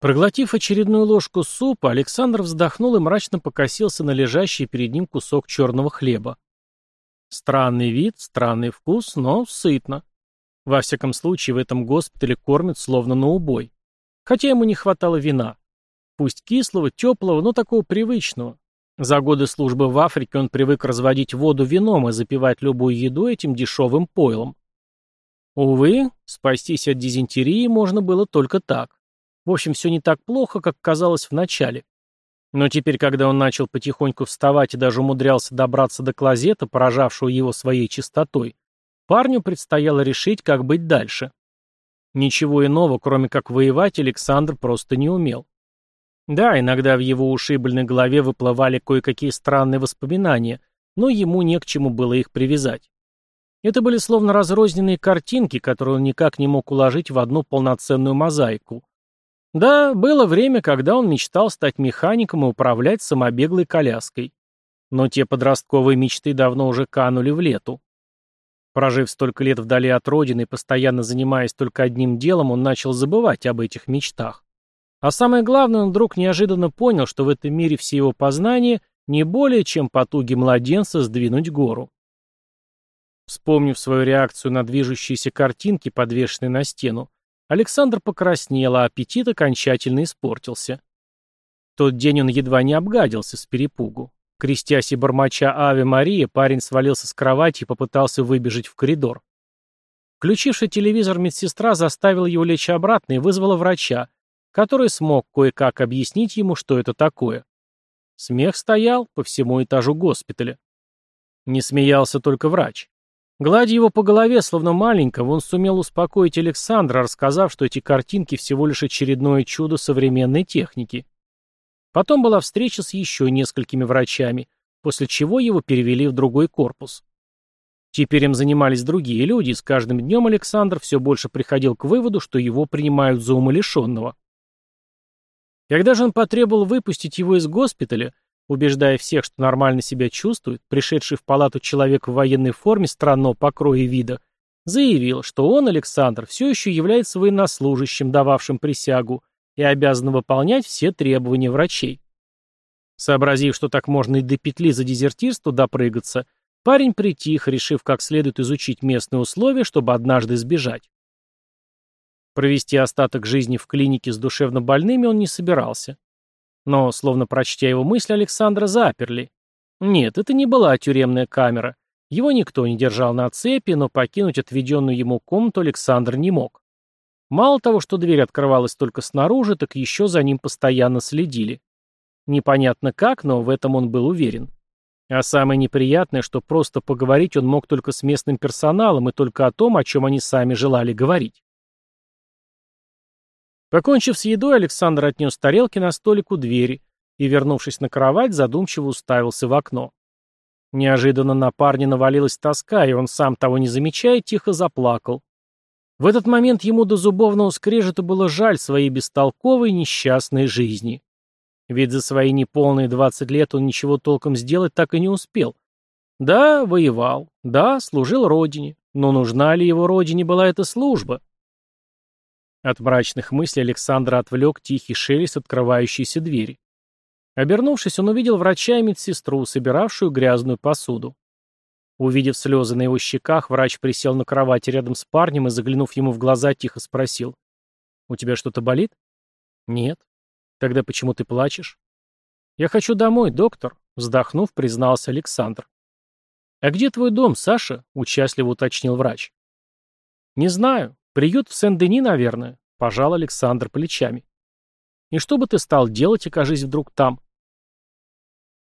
Проглотив очередную ложку супа, Александр вздохнул и мрачно покосился на лежащий перед ним кусок черного хлеба. Странный вид, странный вкус, но сытно. Во всяком случае, в этом госпитале кормят словно на убой. Хотя ему не хватало вина. Пусть кислого, теплого, но такого привычного. За годы службы в Африке он привык разводить воду вином и запивать любую еду этим дешевым пойлом. Увы, спастись от дизентерии можно было только так. В общем, все не так плохо, как казалось вначале. Но теперь, когда он начал потихоньку вставать и даже умудрялся добраться до клозета, поражавшего его своей чистотой, парню предстояло решить, как быть дальше. Ничего иного, кроме как воевать, Александр просто не умел. Да, иногда в его ушибленной голове выплывали кое-какие странные воспоминания, но ему не к чему было их привязать. Это были словно разрозненные картинки, которые он никак не мог уложить в одну полноценную мозаику. Да, было время, когда он мечтал стать механиком и управлять самобеглой коляской. Но те подростковые мечты давно уже канули в лету. Прожив столько лет вдали от родины постоянно занимаясь только одним делом, он начал забывать об этих мечтах. А самое главное, он вдруг неожиданно понял, что в этом мире все его познания не более чем потуги младенца сдвинуть гору. Вспомнив свою реакцию на движущиеся картинки, подвешенные на стену, Александр покраснел, а аппетит окончательно испортился. В тот день он едва не обгадился с перепугу. Крестясь и бормоча «Аве Мария», парень свалился с кровати и попытался выбежать в коридор. Включивший телевизор медсестра заставила его лечь обратно и вызвала врача, который смог кое-как объяснить ему, что это такое. Смех стоял по всему этажу госпиталя. Не смеялся только врач. Гладя его по голове, словно маленького, он сумел успокоить Александра, рассказав, что эти картинки всего лишь очередное чудо современной техники. Потом была встреча с еще несколькими врачами, после чего его перевели в другой корпус. Теперь им занимались другие люди, и с каждым днем Александр все больше приходил к выводу, что его принимают за умалишенного. Когда же он потребовал выпустить его из госпиталя, Убеждая всех, что нормально себя чувствует, пришедший в палату человек в военной форме странного покроя и вида, заявил, что он, Александр, все еще является военнослужащим, дававшим присягу, и обязан выполнять все требования врачей. Сообразив, что так можно и до петли за дезертирство допрыгаться, парень притих, решив как следует изучить местные условия, чтобы однажды сбежать. Провести остаток жизни в клинике с душевнобольными он не собирался. Но, словно прочтя его мысли, Александра заперли. Нет, это не была тюремная камера. Его никто не держал на цепи, но покинуть отведенную ему комнату Александр не мог. Мало того, что дверь открывалась только снаружи, так еще за ним постоянно следили. Непонятно как, но в этом он был уверен. А самое неприятное, что просто поговорить он мог только с местным персоналом и только о том, о чем они сами желали говорить. Покончив с едой, Александр отнес тарелки на столик у двери и, вернувшись на кровать, задумчиво уставился в окно. Неожиданно на парня навалилась тоска, и он, сам того не замечая, тихо заплакал. В этот момент ему до зубовного скрежета было жаль своей бестолковой несчастной жизни. Ведь за свои неполные двадцать лет он ничего толком сделать так и не успел. Да, воевал, да, служил родине, но нужна ли его родине была эта служба? От мрачных мыслей Александра отвлек тихий шелест открывающейся двери. Обернувшись, он увидел врача и медсестру, собиравшую грязную посуду. Увидев слезы на его щеках, врач присел на кровати рядом с парнем и, заглянув ему в глаза, тихо спросил. «У тебя что-то болит?» «Нет». «Тогда почему ты плачешь?» «Я хочу домой, доктор», — вздохнув, признался Александр. «А где твой дом, Саша?» — участливо уточнил врач. «Не знаю. «Приют в Сен-Дени, наверное», — пожал Александр плечами. «И что бы ты стал делать, окажись вдруг там?»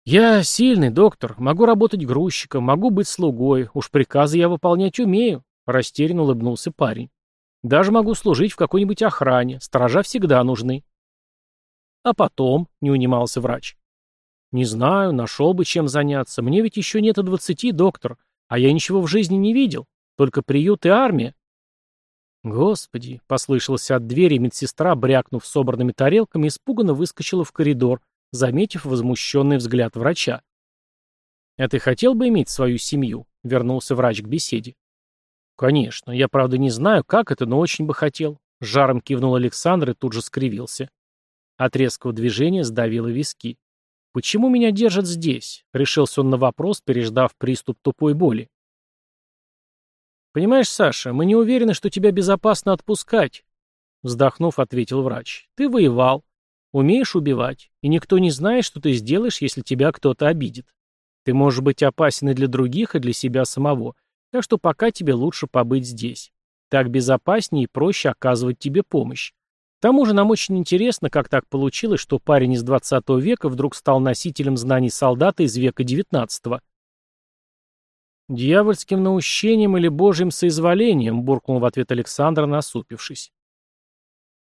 «Я сильный, доктор, могу работать грузчиком, могу быть слугой, уж приказы я выполнять умею», — растерянно улыбнулся парень. «Даже могу служить в какой-нибудь охране, сторожа всегда нужны». «А потом», — не унимался врач. «Не знаю, нашел бы чем заняться, мне ведь еще нет и двадцати, доктор, а я ничего в жизни не видел, только приют и армия». «Господи!» — послышался от двери, медсестра, брякнув собранными тарелками, испуганно выскочила в коридор, заметив возмущенный взгляд врача. «А ты хотел бы иметь свою семью?» — вернулся врач к беседе. «Конечно. Я, правда, не знаю, как это, но очень бы хотел». Жаром кивнул Александр и тут же скривился. От резкого движения сдавило виски. «Почему меня держат здесь?» — решился он на вопрос, переждав приступ тупой боли. «Понимаешь, Саша, мы не уверены, что тебя безопасно отпускать», — вздохнув, ответил врач. «Ты воевал, умеешь убивать, и никто не знает, что ты сделаешь, если тебя кто-то обидит. Ты можешь быть опасен и для других, и для себя самого, так что пока тебе лучше побыть здесь. Так безопаснее и проще оказывать тебе помощь. К тому же нам очень интересно, как так получилось, что парень из 20 века вдруг стал носителем знаний солдата из века 19 -го. «Дьявольским наущением или божьим соизволением», — буркнул в ответ Александр, насупившись.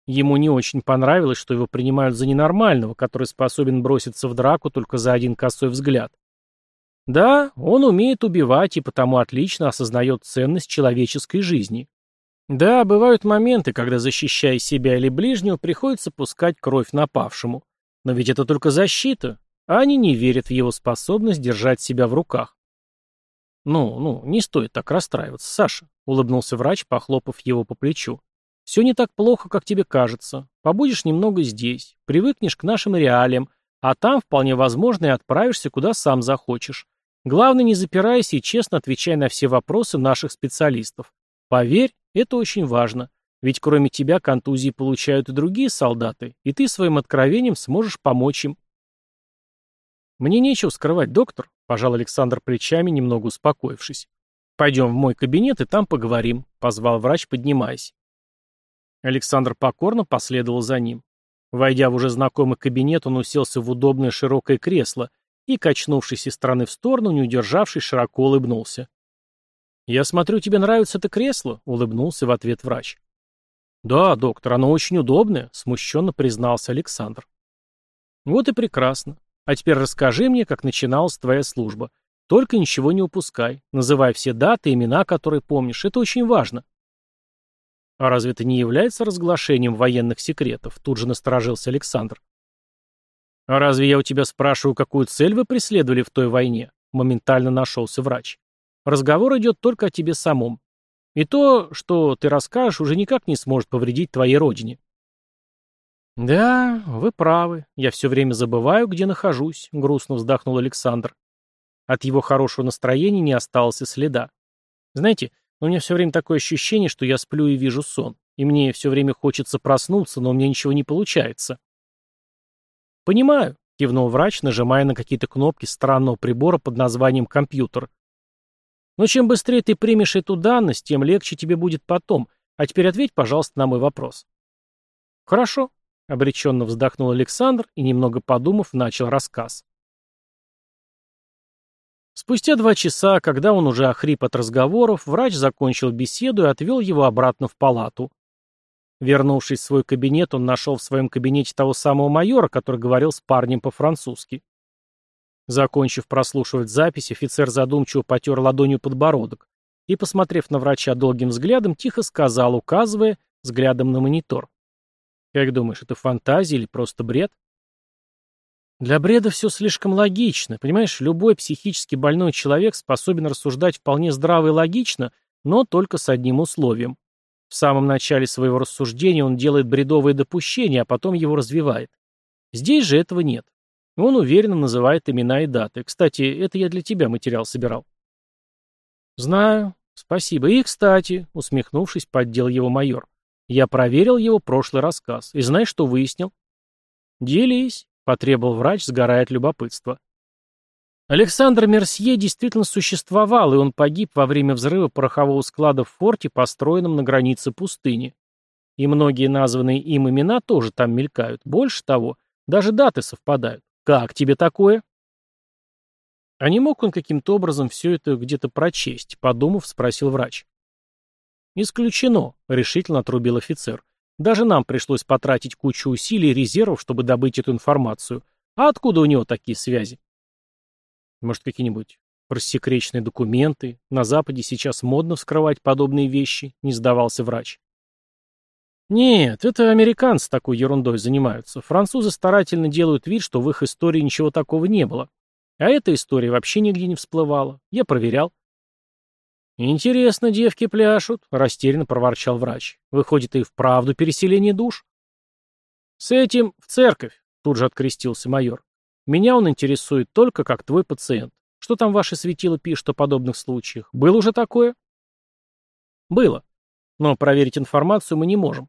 Ему не очень понравилось, что его принимают за ненормального, который способен броситься в драку только за один косой взгляд. Да, он умеет убивать и потому отлично осознает ценность человеческой жизни. Да, бывают моменты, когда, защищая себя или ближнего, приходится пускать кровь напавшему. Но ведь это только защита, а они не верят в его способность держать себя в руках. «Ну, ну, не стоит так расстраиваться, Саша», — улыбнулся врач, похлопав его по плечу. «Все не так плохо, как тебе кажется. Побудешь немного здесь, привыкнешь к нашим реалиям, а там, вполне возможно, и отправишься, куда сам захочешь. Главное, не запирайся и честно отвечай на все вопросы наших специалистов. Поверь, это очень важно. Ведь кроме тебя контузии получают и другие солдаты, и ты своим откровением сможешь помочь им. Мне нечего скрывать, доктор, пожал Александр плечами, немного успокоившись. Пойдем в мой кабинет и там поговорим, позвал врач, поднимаясь. Александр покорно последовал за ним. Войдя в уже знакомый кабинет, он уселся в удобное широкое кресло и, качнувшись из стороны в сторону, не удержавшись, широко улыбнулся. «Я смотрю, тебе нравится это кресло?» — улыбнулся в ответ врач. «Да, доктор, оно очень удобное», — смущенно признался Александр. «Вот и прекрасно. А теперь расскажи мне, как начиналась твоя служба. Только ничего не упускай. Называй все даты, имена, которые помнишь. Это очень важно». «А разве это не является разглашением военных секретов?» Тут же насторожился Александр. «А разве я у тебя спрашиваю, какую цель вы преследовали в той войне?» Моментально нашелся врач. Разговор идет только о тебе самом. И то, что ты расскажешь, уже никак не сможет повредить твоей родине. «Да, вы правы. Я все время забываю, где нахожусь», — грустно вздохнул Александр. От его хорошего настроения не осталось и следа. «Знаете, у меня все время такое ощущение, что я сплю и вижу сон, и мне все время хочется проснуться, но у меня ничего не получается». «Понимаю», — кивнул врач, нажимая на какие-то кнопки странного прибора под названием «компьютер», но чем быстрее ты примешь эту данность, тем легче тебе будет потом. А теперь ответь, пожалуйста, на мой вопрос. Хорошо, обреченно вздохнул Александр и, немного подумав, начал рассказ. Спустя два часа, когда он уже охрип от разговоров, врач закончил беседу и отвел его обратно в палату. Вернувшись в свой кабинет, он нашел в своем кабинете того самого майора, который говорил с парнем по-французски. Закончив прослушивать запись, офицер задумчиво потер ладонью подбородок и, посмотрев на врача долгим взглядом, тихо сказал, указывая взглядом на монитор. «Как думаешь, это фантазия или просто бред?» Для бреда все слишком логично. Понимаешь, любой психически больной человек способен рассуждать вполне здраво и логично, но только с одним условием. В самом начале своего рассуждения он делает бредовые допущения, а потом его развивает. Здесь же этого нет. Он уверенно называет имена и даты. Кстати, это я для тебя материал собирал. Знаю. Спасибо. И, кстати, усмехнувшись, поддел его майор. Я проверил его прошлый рассказ. И знаешь, что выяснил? Делись, потребовал врач, сгорая от любопытства. Александр Мерсье действительно существовал, и он погиб во время взрыва порохового склада в форте, построенном на границе пустыни. И многие названные им имена тоже там мелькают. Больше того, даже даты совпадают. «Как тебе такое?» А не мог он каким-то образом все это где-то прочесть, подумав, спросил врач. «Исключено», — решительно отрубил офицер. «Даже нам пришлось потратить кучу усилий и резервов, чтобы добыть эту информацию. А откуда у него такие связи?» «Может, какие-нибудь рассекреченные документы? На Западе сейчас модно вскрывать подобные вещи», — не сдавался врач. Нет, это американцы такой ерундой занимаются. Французы старательно делают вид, что в их истории ничего такого не было. А эта история вообще нигде не всплывала. Я проверял. «Интересно, девки пляшут», — растерянно проворчал врач. «Выходит, и вправду переселение душ?» С этим в церковь, тут же открестился майор. Меня он интересует только как твой пациент. Что там ваши светила пишут о подобных случаях? Было уже такое? Было. Но проверить информацию мы не можем.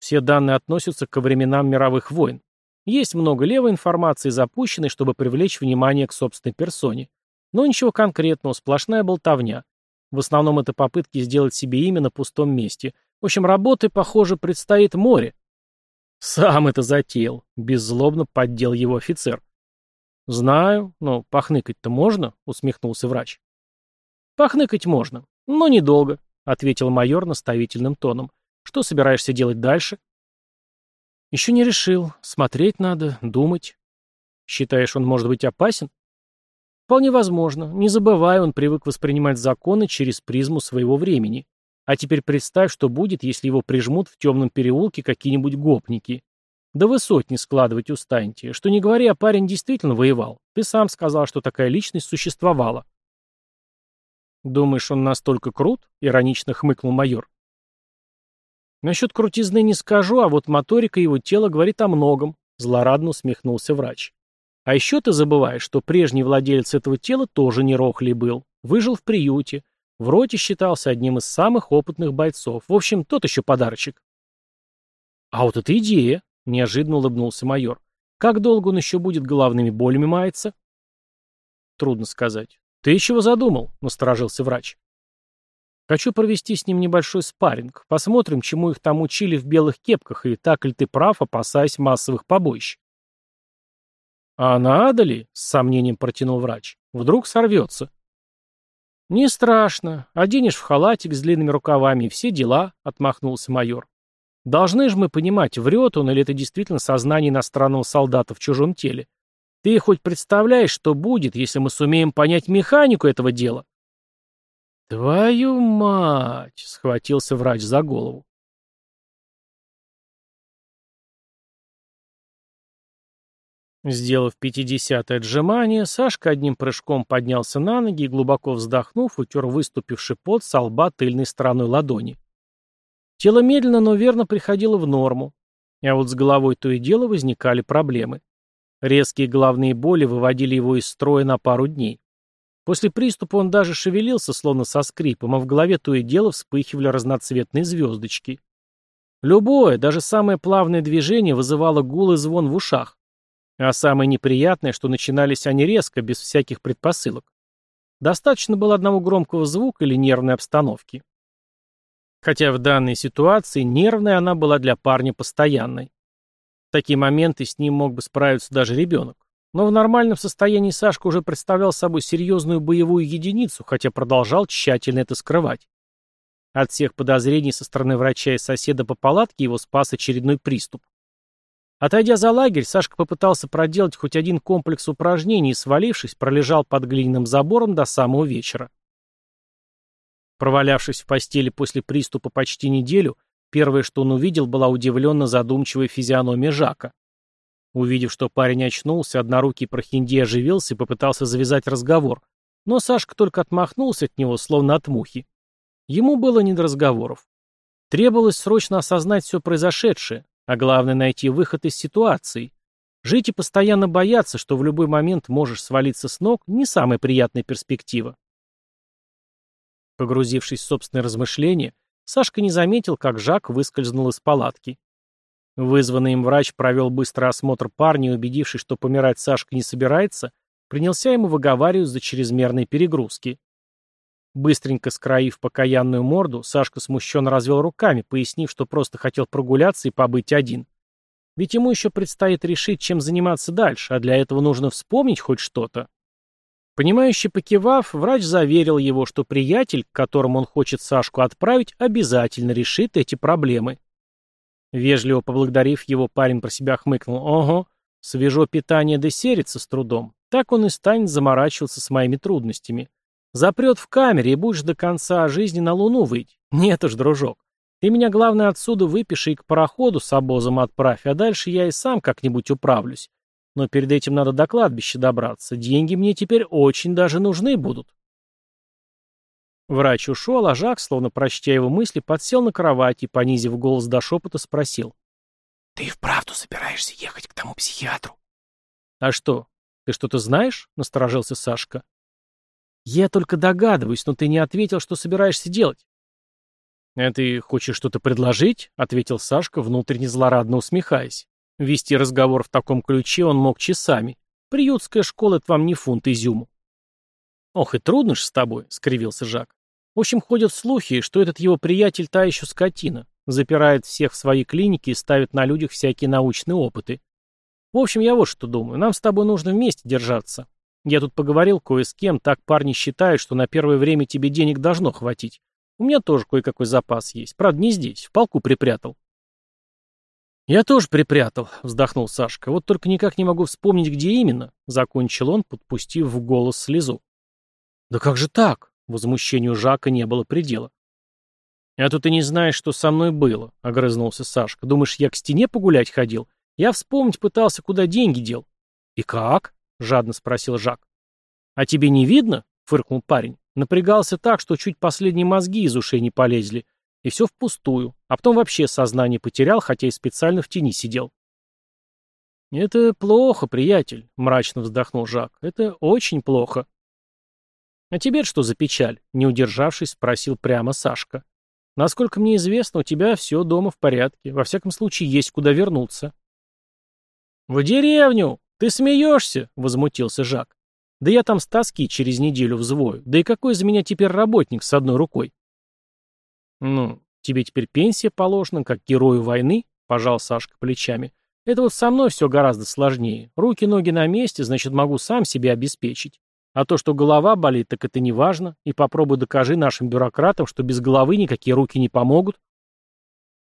Все данные относятся ко временам мировых войн. Есть много левой информации, запущенной, чтобы привлечь внимание к собственной персоне. Но ничего конкретного, сплошная болтовня. В основном это попытки сделать себе имя на пустом месте. В общем, работы, похоже, предстоит море. Сам это затеял, беззлобно поддел его офицер. Знаю, но похныкать-то можно, усмехнулся врач. Похныкать можно, но недолго, ответил майор наставительным тоном. Что собираешься делать дальше? Еще не решил. Смотреть надо, думать. Считаешь, он может быть опасен? Вполне возможно. Не забывай, он привык воспринимать законы через призму своего времени. А теперь представь, что будет, если его прижмут в темном переулке какие-нибудь гопники. Да вы сотни складывать устанете. Что не говори, а парень действительно воевал. Ты сам сказал, что такая личность существовала. Думаешь, он настолько крут? Иронично хмыкнул майор. Насчет крутизны не скажу, а вот моторика его тела говорит о многом, злорадно усмехнулся врач. А еще ты забываешь, что прежний владелец этого тела тоже не рохли был. Выжил в приюте. В роте считался одним из самых опытных бойцов. В общем, тот еще подарочек. А вот эта идея, неожиданно улыбнулся майор. Как долго он еще будет головными болями маяться? Трудно сказать. Ты чего задумал? Насторожился врач. Хочу провести с ним небольшой спарринг. Посмотрим, чему их там учили в белых кепках, и так ли ты прав, опасаясь массовых побоищ. А надо ли? С сомнением протянул врач. Вдруг сорвется. Не страшно. Оденешь в халатик с длинными рукавами и все дела, отмахнулся майор. Должны же мы понимать, врет он или это действительно сознание иностранного солдата в чужом теле. Ты хоть представляешь, что будет, если мы сумеем понять механику этого дела? «Твою мать!» — схватился врач за голову. Сделав пятидесятое отжимание, Сашка одним прыжком поднялся на ноги и, глубоко вздохнув, утер выступивший пот со лба тыльной стороной ладони. Тело медленно, но верно приходило в норму, а вот с головой то и дело возникали проблемы. Резкие головные боли выводили его из строя на пару дней. После приступа он даже шевелился, словно со скрипом, а в голове то и дело вспыхивали разноцветные звездочки. Любое, даже самое плавное движение вызывало гул и звон в ушах. А самое неприятное, что начинались они резко, без всяких предпосылок. Достаточно было одного громкого звука или нервной обстановки. Хотя в данной ситуации нервная она была для парня постоянной. В такие моменты с ним мог бы справиться даже ребенок. Но в нормальном состоянии Сашка уже представлял собой серьезную боевую единицу, хотя продолжал тщательно это скрывать. От всех подозрений со стороны врача и соседа по палатке его спас очередной приступ. Отойдя за лагерь, Сашка попытался проделать хоть один комплекс упражнений и, свалившись, пролежал под глиняным забором до самого вечера. Провалявшись в постели после приступа почти неделю, первое, что он увидел, была удивленно задумчивая физиономия Жака. Увидев, что парень очнулся, однорукий прохиндей оживился и попытался завязать разговор, но Сашка только отмахнулся от него, словно от мухи. Ему было не до разговоров. Требовалось срочно осознать все произошедшее, а главное найти выход из ситуации. Жить и постоянно бояться, что в любой момент можешь свалиться с ног, не самая приятная перспектива. Погрузившись в собственные размышления, Сашка не заметил, как Жак выскользнул из палатки. Вызванный им врач провел быстрый осмотр парня и, убедившись, что помирать Сашка не собирается, принялся ему выговаривать за чрезмерные перегрузки. Быстренько скроив покаянную морду, Сашка смущенно развел руками, пояснив, что просто хотел прогуляться и побыть один. Ведь ему еще предстоит решить, чем заниматься дальше, а для этого нужно вспомнить хоть что-то. Понимающе покивав, врач заверил его, что приятель, к которому он хочет Сашку отправить, обязательно решит эти проблемы. Вежливо поблагодарив его, парень про себя хмыкнул. «Ого, свежо питание да серится с трудом. Так он и станет заморачиваться с моими трудностями. Запрет в камере и будешь до конца жизни на луну выйти. Нет уж, дружок. Ты меня, главное, отсюда выпиши и к пароходу с обозом отправь, а дальше я и сам как-нибудь управлюсь. Но перед этим надо до кладбища добраться. Деньги мне теперь очень даже нужны будут». Врач ушел, а Жак, словно прочтя его мысли, подсел на кровать и, понизив голос до шепота, спросил. Ты вправду собираешься ехать к тому психиатру? А что, ты что-то знаешь? Насторожился Сашка. Я только догадываюсь, но ты не ответил, что собираешься делать. «А ты хочешь что-то предложить?» — ответил Сашка, внутренне злорадно усмехаясь. Вести разговор в таком ключе он мог часами. Приютская школа — это вам не фунт изюму. «Ох, и трудно ж с тобой», — скривился Жак. «В общем, ходят слухи, что этот его приятель та еще скотина, запирает всех в свои клиники и ставит на людях всякие научные опыты. В общем, я вот что думаю, нам с тобой нужно вместе держаться. Я тут поговорил кое с кем, так парни считают, что на первое время тебе денег должно хватить. У меня тоже кое-какой запас есть, правда не здесь, в полку припрятал». «Я тоже припрятал», — вздохнул Сашка. «Вот только никак не могу вспомнить, где именно», — закончил он, подпустив в голос слезу. «Да как же так?» — возмущению Жака не было предела. «А то ты не знаешь, что со мной было», — огрызнулся Сашка. «Думаешь, я к стене погулять ходил? Я вспомнить пытался, куда деньги дел». «И как?» — жадно спросил Жак. «А тебе не видно?» — фыркнул парень. Напрягался так, что чуть последние мозги из ушей не полезли. И все впустую. А потом вообще сознание потерял, хотя и специально в тени сидел. «Это плохо, приятель», — мрачно вздохнул Жак. «Это очень плохо». «А тебе что за печаль?» — не удержавшись, спросил прямо Сашка. «Насколько мне известно, у тебя все дома в порядке. Во всяком случае, есть куда вернуться». «В деревню! Ты смеешься?» — возмутился Жак. «Да я там с тоски через неделю взвою. Да и какой из меня теперь работник с одной рукой?» «Ну, тебе теперь пенсия положена, как герою войны?» — пожал Сашка плечами. «Это вот со мной все гораздо сложнее. Руки-ноги на месте, значит, могу сам себя обеспечить. А то, что голова болит, так это не важно. И попробуй докажи нашим бюрократам, что без головы никакие руки не помогут».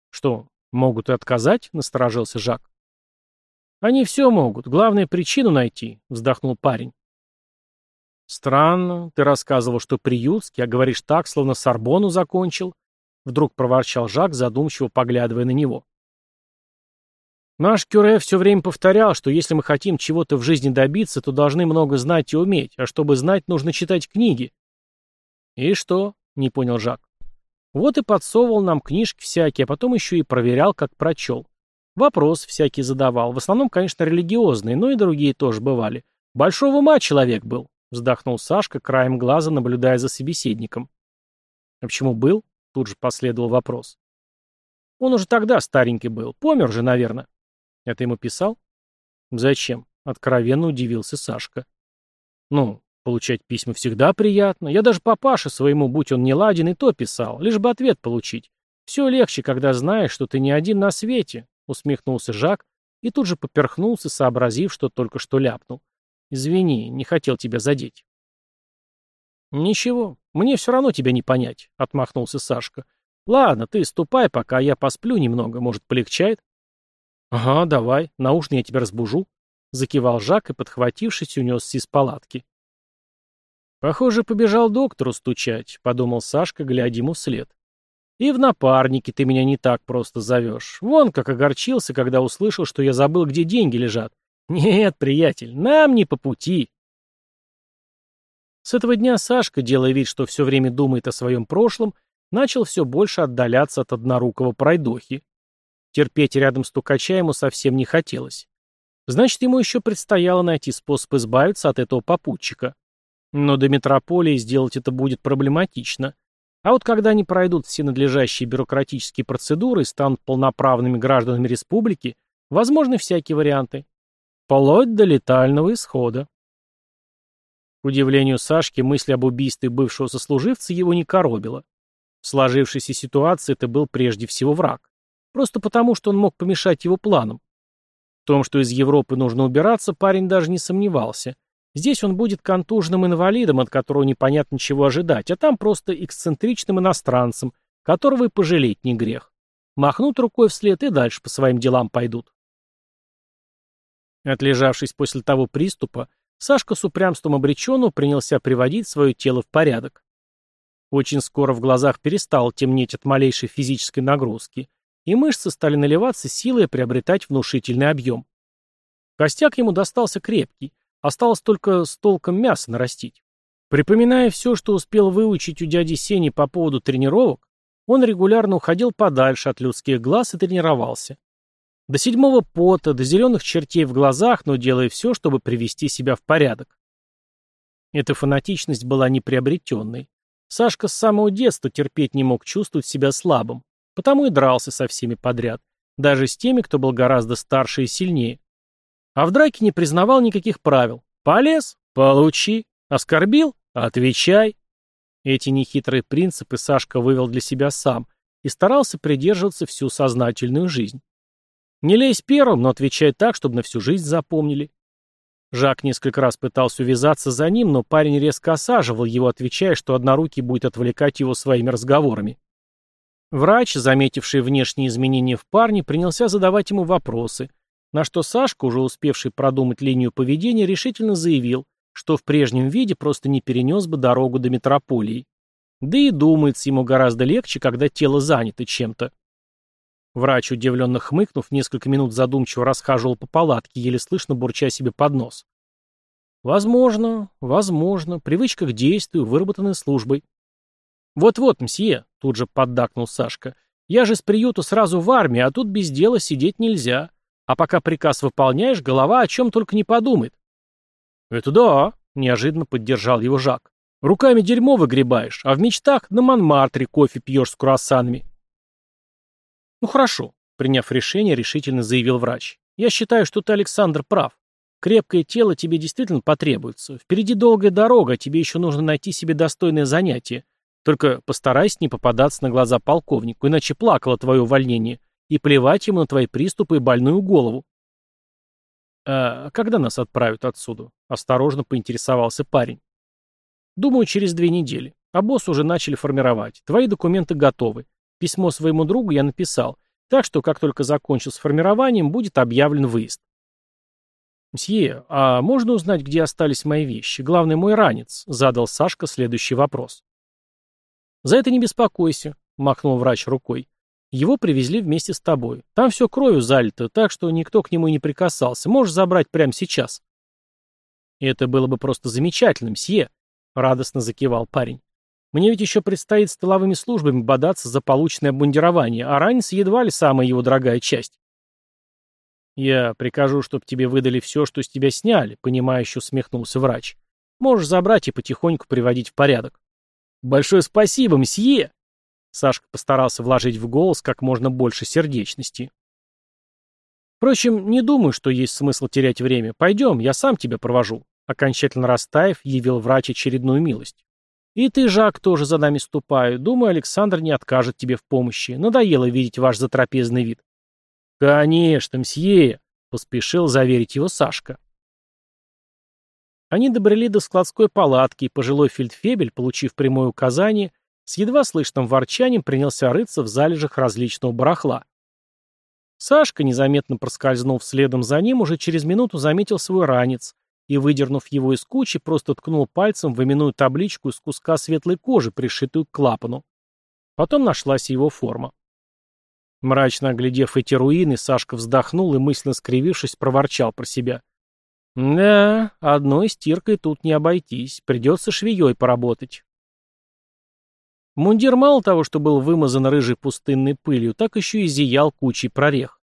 «Что, могут и отказать?» — насторожился Жак. «Они все могут. Главное, причину найти», — вздохнул парень. «Странно. Ты рассказывал, что приютский, а говоришь так, словно Сорбону закончил», Вдруг проворчал Жак, задумчиво поглядывая на него. Наш Кюре все время повторял, что если мы хотим чего-то в жизни добиться, то должны много знать и уметь, а чтобы знать, нужно читать книги. И что? Не понял Жак. Вот и подсовывал нам книжки всякие, а потом еще и проверял, как прочел. Вопрос всякий задавал, в основном, конечно, религиозные, но и другие тоже бывали. Большого ума человек был, вздохнул Сашка, краем глаза наблюдая за собеседником. А почему был? Тут же последовал вопрос. Он уже тогда старенький был. Помер же, наверное. Это ему писал? Зачем? Откровенно удивился Сашка. Ну, получать письма всегда приятно. Я даже папаше своему, будь он не ладен, и то писал, лишь бы ответ получить. Все легче, когда знаешь, что ты не один на свете, усмехнулся Жак и тут же поперхнулся, сообразив, что только что ляпнул. Извини, не хотел тебя задеть. «Ничего, мне все равно тебя не понять», — отмахнулся Сашка. «Ладно, ты ступай, пока я посплю немного, может, полегчает?» «Ага, давай, наушно я тебя разбужу», — закивал Жак и, подхватившись, унесся из палатки. «Похоже, побежал доктору стучать», — подумал Сашка, глядя ему вслед. «И в напарнике ты меня не так просто зовешь. Вон как огорчился, когда услышал, что я забыл, где деньги лежат. Нет, приятель, нам не по пути». С этого дня Сашка, делая вид, что все время думает о своем прошлом, начал все больше отдаляться от однорукого пройдохи. Терпеть рядом стукача ему совсем не хотелось. Значит, ему еще предстояло найти способ избавиться от этого попутчика. Но до метрополии сделать это будет проблематично. А вот когда они пройдут все надлежащие бюрократические процедуры и станут полноправными гражданами республики, возможны всякие варианты. Вплоть до летального исхода. К удивлению Сашки, мысль об убийстве бывшего сослуживца его не коробила. В сложившейся ситуации это был прежде всего враг. Просто потому, что он мог помешать его планам. В том, что из Европы нужно убираться, парень даже не сомневался. Здесь он будет контужным инвалидом, от которого непонятно чего ожидать, а там просто эксцентричным иностранцем, которого и пожалеть не грех. Махнут рукой вслед и дальше по своим делам пойдут. Отлежавшись после того приступа, Сашка с упрямством обреченного принялся приводить свое тело в порядок. Очень скоро в глазах перестало темнеть от малейшей физической нагрузки, и мышцы стали наливаться силой и приобретать внушительный объем. Костяк ему достался крепкий, осталось только с толком мяса нарастить. Припоминая все, что успел выучить у дяди Сени по поводу тренировок, он регулярно уходил подальше от людских глаз и тренировался. До седьмого пота, до зеленых чертей в глазах, но делая все, чтобы привести себя в порядок. Эта фанатичность была неприобретенной. Сашка с самого детства терпеть не мог чувствовать себя слабым, потому и дрался со всеми подряд, даже с теми, кто был гораздо старше и сильнее. А в драке не признавал никаких правил. Полез? Получи. Оскорбил? Отвечай. Эти нехитрые принципы Сашка вывел для себя сам и старался придерживаться всю сознательную жизнь. Не лезь первым, но отвечай так, чтобы на всю жизнь запомнили. Жак несколько раз пытался увязаться за ним, но парень резко осаживал его, отвечая, что однорукий будет отвлекать его своими разговорами. Врач, заметивший внешние изменения в парне, принялся задавать ему вопросы, на что Сашка, уже успевший продумать линию поведения, решительно заявил, что в прежнем виде просто не перенес бы дорогу до метрополии. Да и думается ему гораздо легче, когда тело занято чем-то. Врач, удивленно хмыкнув, несколько минут задумчиво расхаживал по палатке, еле слышно бурча себе под нос. Возможно, возможно, привычка к действию, выработанная службой. Вот-вот, мсье, тут же поддакнул Сашка, я же с приюта сразу в армии, а тут без дела сидеть нельзя. А пока приказ выполняешь, голова о чем только не подумает. «Это да», — неожиданно поддержал его Жак. «Руками дерьмо выгребаешь, а в мечтах на Монмартре кофе пьешь с круассанами». «Ну хорошо», — приняв решение, решительно заявил врач. «Я считаю, что ты, Александр, прав. Крепкое тело тебе действительно потребуется. Впереди долгая дорога, а тебе еще нужно найти себе достойное занятие. Только постарайся не попадаться на глаза полковнику, иначе плакало твое увольнение, и плевать ему на твои приступы и больную голову. «А когда нас отправят отсюда?» — осторожно поинтересовался парень. «Думаю, через две недели. А босс уже начали формировать. Твои документы готовы. Письмо своему другу я написал. Так что, как только закончу с формированием, будет объявлен выезд». «Мсье, а можно узнать, где остались мои вещи? Главный мой ранец», — задал Сашка следующий вопрос. «За это не беспокойся», — махнул врач рукой. Его привезли вместе с тобой. Там все кровью залито, так что никто к нему не прикасался. Можешь забрать прямо сейчас. Это было бы просто замечательным, мсье, — радостно закивал парень. Мне ведь еще предстоит с тыловыми службами бодаться за полученное обмундирование, а ранец едва ли самая его дорогая часть. Я прикажу, чтобы тебе выдали все, что с тебя сняли, — понимающе усмехнулся врач. Можешь забрать и потихоньку приводить в порядок. Большое спасибо, мсье! Сашка постарался вложить в голос как можно больше сердечности. Впрочем, не думаю, что есть смысл терять время. Пойдем, я сам тебя провожу. Окончательно растаяв, явил врач очередную милость. И ты, Жак, тоже за нами ступай. Думаю, Александр не откажет тебе в помощи. Надоело видеть ваш затрапезный вид. Конечно, мсье, поспешил заверить его Сашка. Они добрели до складской палатки, и пожилой фельдфебель, получив прямое указание, с едва слышным ворчанием принялся рыться в залежах различного барахла. Сашка, незаметно проскользнув следом за ним, уже через минуту заметил свой ранец и, выдернув его из кучи, просто ткнул пальцем в именную табличку из куска светлой кожи, пришитую к клапану. Потом нашлась его форма. Мрачно оглядев эти руины, Сашка вздохнул и, мысленно скривившись, проворчал про себя. «Да, одной стиркой тут не обойтись, придется швеей поработать». Мундир мало того, что был вымазан рыжей пустынной пылью, так еще и зиял кучей прорех.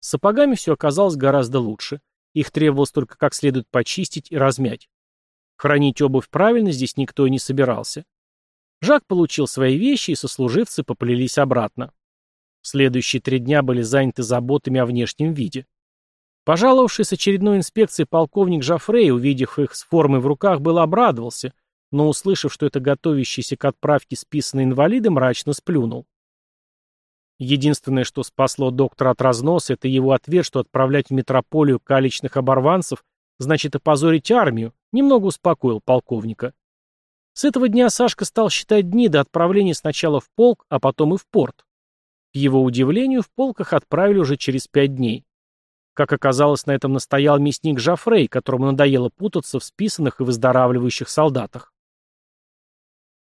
С сапогами все оказалось гораздо лучше. Их требовалось только как следует почистить и размять. Хранить обувь правильно здесь никто и не собирался. Жак получил свои вещи, и сослуживцы поплелись обратно. Следующие три дня были заняты заботами о внешнем виде. Пожаловавший с очередной инспекцией полковник Жафрей, увидев их с формой в руках, был обрадовался, но, услышав, что это готовящиеся к отправке списанные инвалиды, мрачно сплюнул. Единственное, что спасло доктора от разноса, это его ответ, что отправлять в метрополию калечных оборванцев значит опозорить армию, немного успокоил полковника. С этого дня Сашка стал считать дни до отправления сначала в полк, а потом и в порт. К его удивлению, в полках отправили уже через пять дней. Как оказалось, на этом настоял мясник Жафрей, которому надоело путаться в списанных и выздоравливающих солдатах.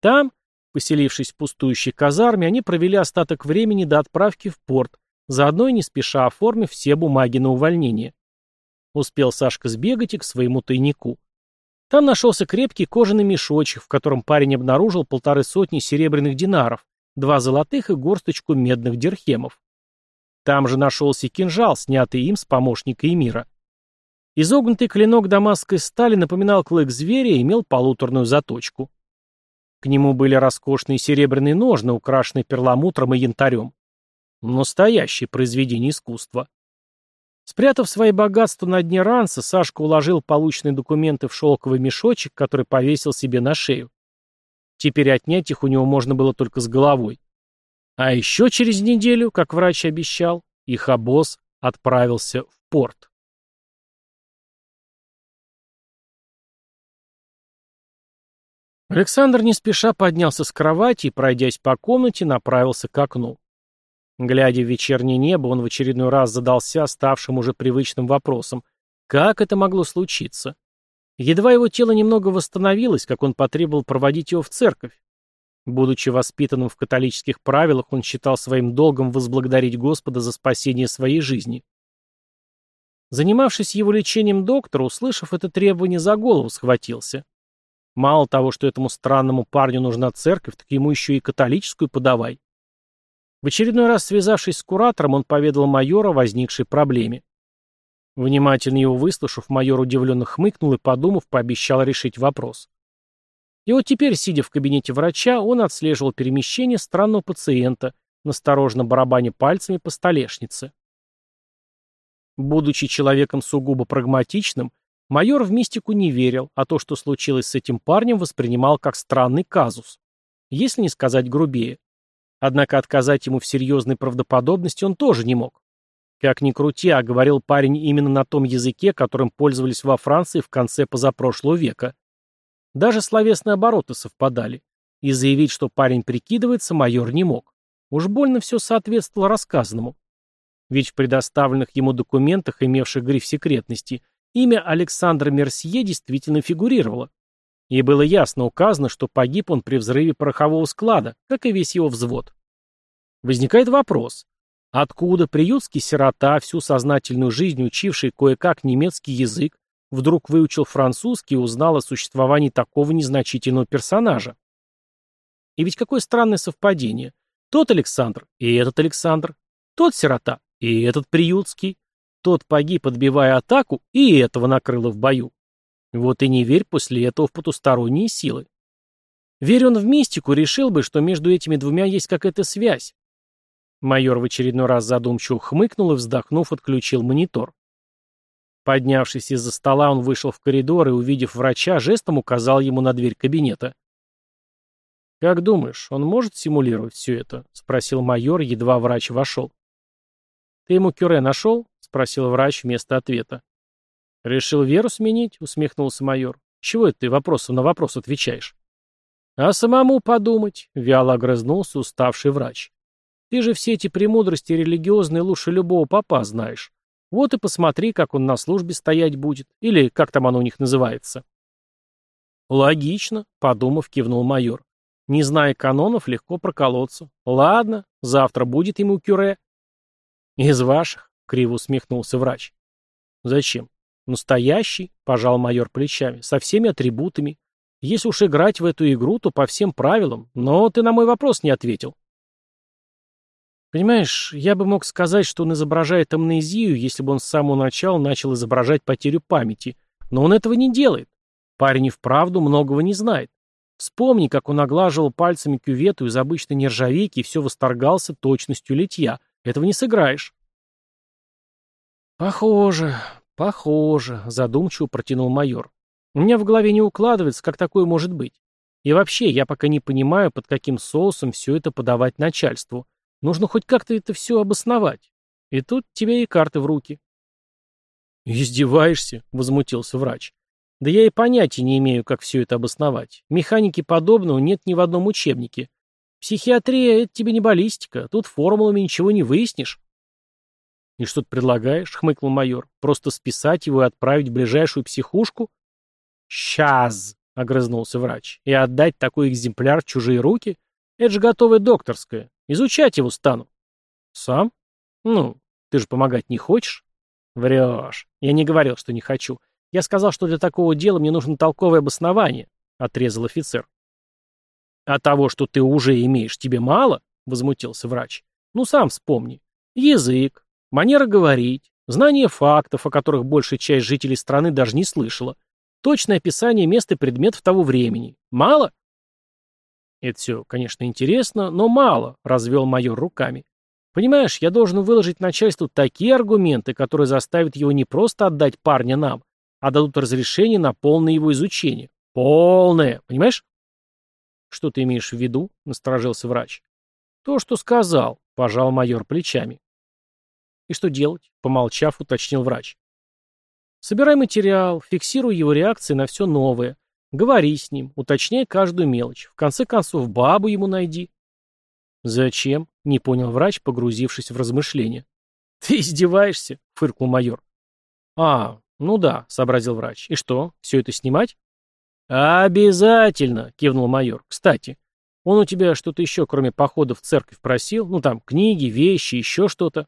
Там, поселившись в пустующей казарме, они провели остаток времени до отправки в порт, заодно и не спеша оформив все бумаги на увольнение. Успел Сашка сбегать и к своему тайнику. Там нашелся крепкий кожаный мешочек, в котором парень обнаружил полторы сотни серебряных динаров, два золотых и горсточку медных дирхемов. Там же нашелся кинжал, снятый им с помощника Эмира. Изогнутый клинок дамасской стали напоминал клык зверя и имел полуторную заточку. К нему были роскошные серебряные ножны, украшенные перламутром и янтарем. Настоящее произведение искусства. Спрятав свои богатства на дне ранца, Сашка уложил полученные документы в шелковый мешочек, который повесил себе на шею. Теперь отнять их у него можно было только с головой. А еще через неделю, как врач обещал, их обоз отправился в порт. Александр не спеша поднялся с кровати и, пройдясь по комнате, направился к окну. Глядя в вечернее небо, он в очередной раз задался ставшим уже привычным вопросом. Как это могло случиться? Едва его тело немного восстановилось, как он потребовал проводить его в церковь. Будучи воспитанным в католических правилах, он считал своим долгом возблагодарить Господа за спасение своей жизни. Занимавшись его лечением доктор, услышав это требование, за голову схватился. Мало того, что этому странному парню нужна церковь, так ему еще и католическую подавай. В очередной раз связавшись с куратором, он поведал майору о возникшей проблеме. Внимательно его выслушав, майор удивленно хмыкнул и, подумав, пообещал решить вопрос. И вот теперь, сидя в кабинете врача, он отслеживал перемещение странного пациента, настороженно барабаня пальцами по столешнице. Будучи человеком сугубо прагматичным, Майор в мистику не верил, а то, что случилось с этим парнем, воспринимал как странный казус. Если не сказать грубее. Однако отказать ему в серьезной правдоподобности он тоже не мог. Как ни крути, а говорил парень именно на том языке, которым пользовались во Франции в конце позапрошлого века. Даже словесные обороты совпадали. И заявить, что парень прикидывается, майор не мог. Уж больно все соответствовало рассказанному. Ведь в предоставленных ему документах, имевших гриф секретности, Имя Александра Мерсье действительно фигурировало. И было ясно указано, что погиб он при взрыве порохового склада, как и весь его взвод. Возникает вопрос. Откуда приютский сирота, всю сознательную жизнь учивший кое-как немецкий язык, вдруг выучил французский и узнал о существовании такого незначительного персонажа? И ведь какое странное совпадение. Тот Александр и этот Александр, тот сирота и этот приютский, тот погиб, отбивая атаку, и этого накрыло в бою. Вот и не верь после этого в потусторонние силы. Верь он в мистику, решил бы, что между этими двумя есть какая-то связь. Майор в очередной раз задумчиво хмыкнул и, вздохнув, отключил монитор. Поднявшись из-за стола, он вышел в коридор и, увидев врача, жестом указал ему на дверь кабинета. «Как думаешь, он может симулировать все это?» — спросил майор, едва врач вошел. «Ты ему кюре нашел?» Спросил врач вместо ответа. «Решил веру сменить?» — усмехнулся майор. «Чего это ты вопросом на вопрос отвечаешь?» «А самому подумать», — вяло огрызнулся уставший врач. «Ты же все эти премудрости религиозные лучше любого папа знаешь. Вот и посмотри, как он на службе стоять будет, или как там оно у них называется». «Логично», — подумав, кивнул майор. «Не зная канонов, легко проколоться. Ладно, завтра будет ему кюре». «Из ваших?» — криво усмехнулся врач. «Зачем? Настоящий?» — пожал майор плечами. «Со всеми атрибутами. Если уж играть в эту игру, то по всем правилам. Но ты на мой вопрос не ответил». Понимаешь, я бы мог сказать, что он изображает амнезию, если бы он с самого начала начал изображать потерю памяти. Но он этого не делает. Парень и вправду многого не знает. Вспомни, как он оглаживал пальцами кювету из обычной нержавейки и все восторгался точностью литья. Этого не сыграешь. «Похоже, похоже», — задумчиво протянул майор. «У меня в голове не укладывается, как такое может быть. И вообще, я пока не понимаю, под каким соусом все это подавать начальству. Нужно хоть как-то это все обосновать. И тут тебе и карты в руки». «Издеваешься?» — возмутился врач. «Да я и понятия не имею, как все это обосновать. Механики подобного нет ни в одном учебнике. Психиатрия — это тебе не баллистика, тут формулами ничего не выяснишь». «И что ты предлагаешь?» — хмыкнул майор. «Просто списать его и отправить в ближайшую психушку?» «Сейчас!» — огрызнулся врач. «И отдать такой экземпляр в чужие руки? Это же готовое докторское. Изучать его стану». «Сам? Ну, ты же помогать не хочешь?» «Врешь. Я не говорил, что не хочу. Я сказал, что для такого дела мне нужно толковое обоснование», — отрезал офицер. «А того, что ты уже имеешь, тебе мало?» — возмутился врач. «Ну, сам вспомни. Язык, манера говорить, знание фактов, о которых большая часть жителей страны даже не слышала, точное описание мест и предметов того времени. Мало? Это все, конечно, интересно, но мало, развел майор руками. Понимаешь, я должен выложить начальству такие аргументы, которые заставят его не просто отдать парня нам, а дадут разрешение на полное его изучение. Полное, понимаешь? Что ты имеешь в виду? Насторожился врач. То, что сказал, пожал майор плечами. И что делать? Помолчав, уточнил врач. Собирай материал, фиксируй его реакции на все новое. Говори с ним, уточняй каждую мелочь. В конце концов, бабу ему найди. «Зачем?» — не понял врач, погрузившись в размышления. «Ты издеваешься?» — фыркнул майор. «А, ну да», — сообразил врач. «И что, все это снимать?» «Обязательно!» — кивнул майор. «Кстати, он у тебя что-то еще, кроме похода в церковь, просил? Ну там, книги, вещи, еще что-то?»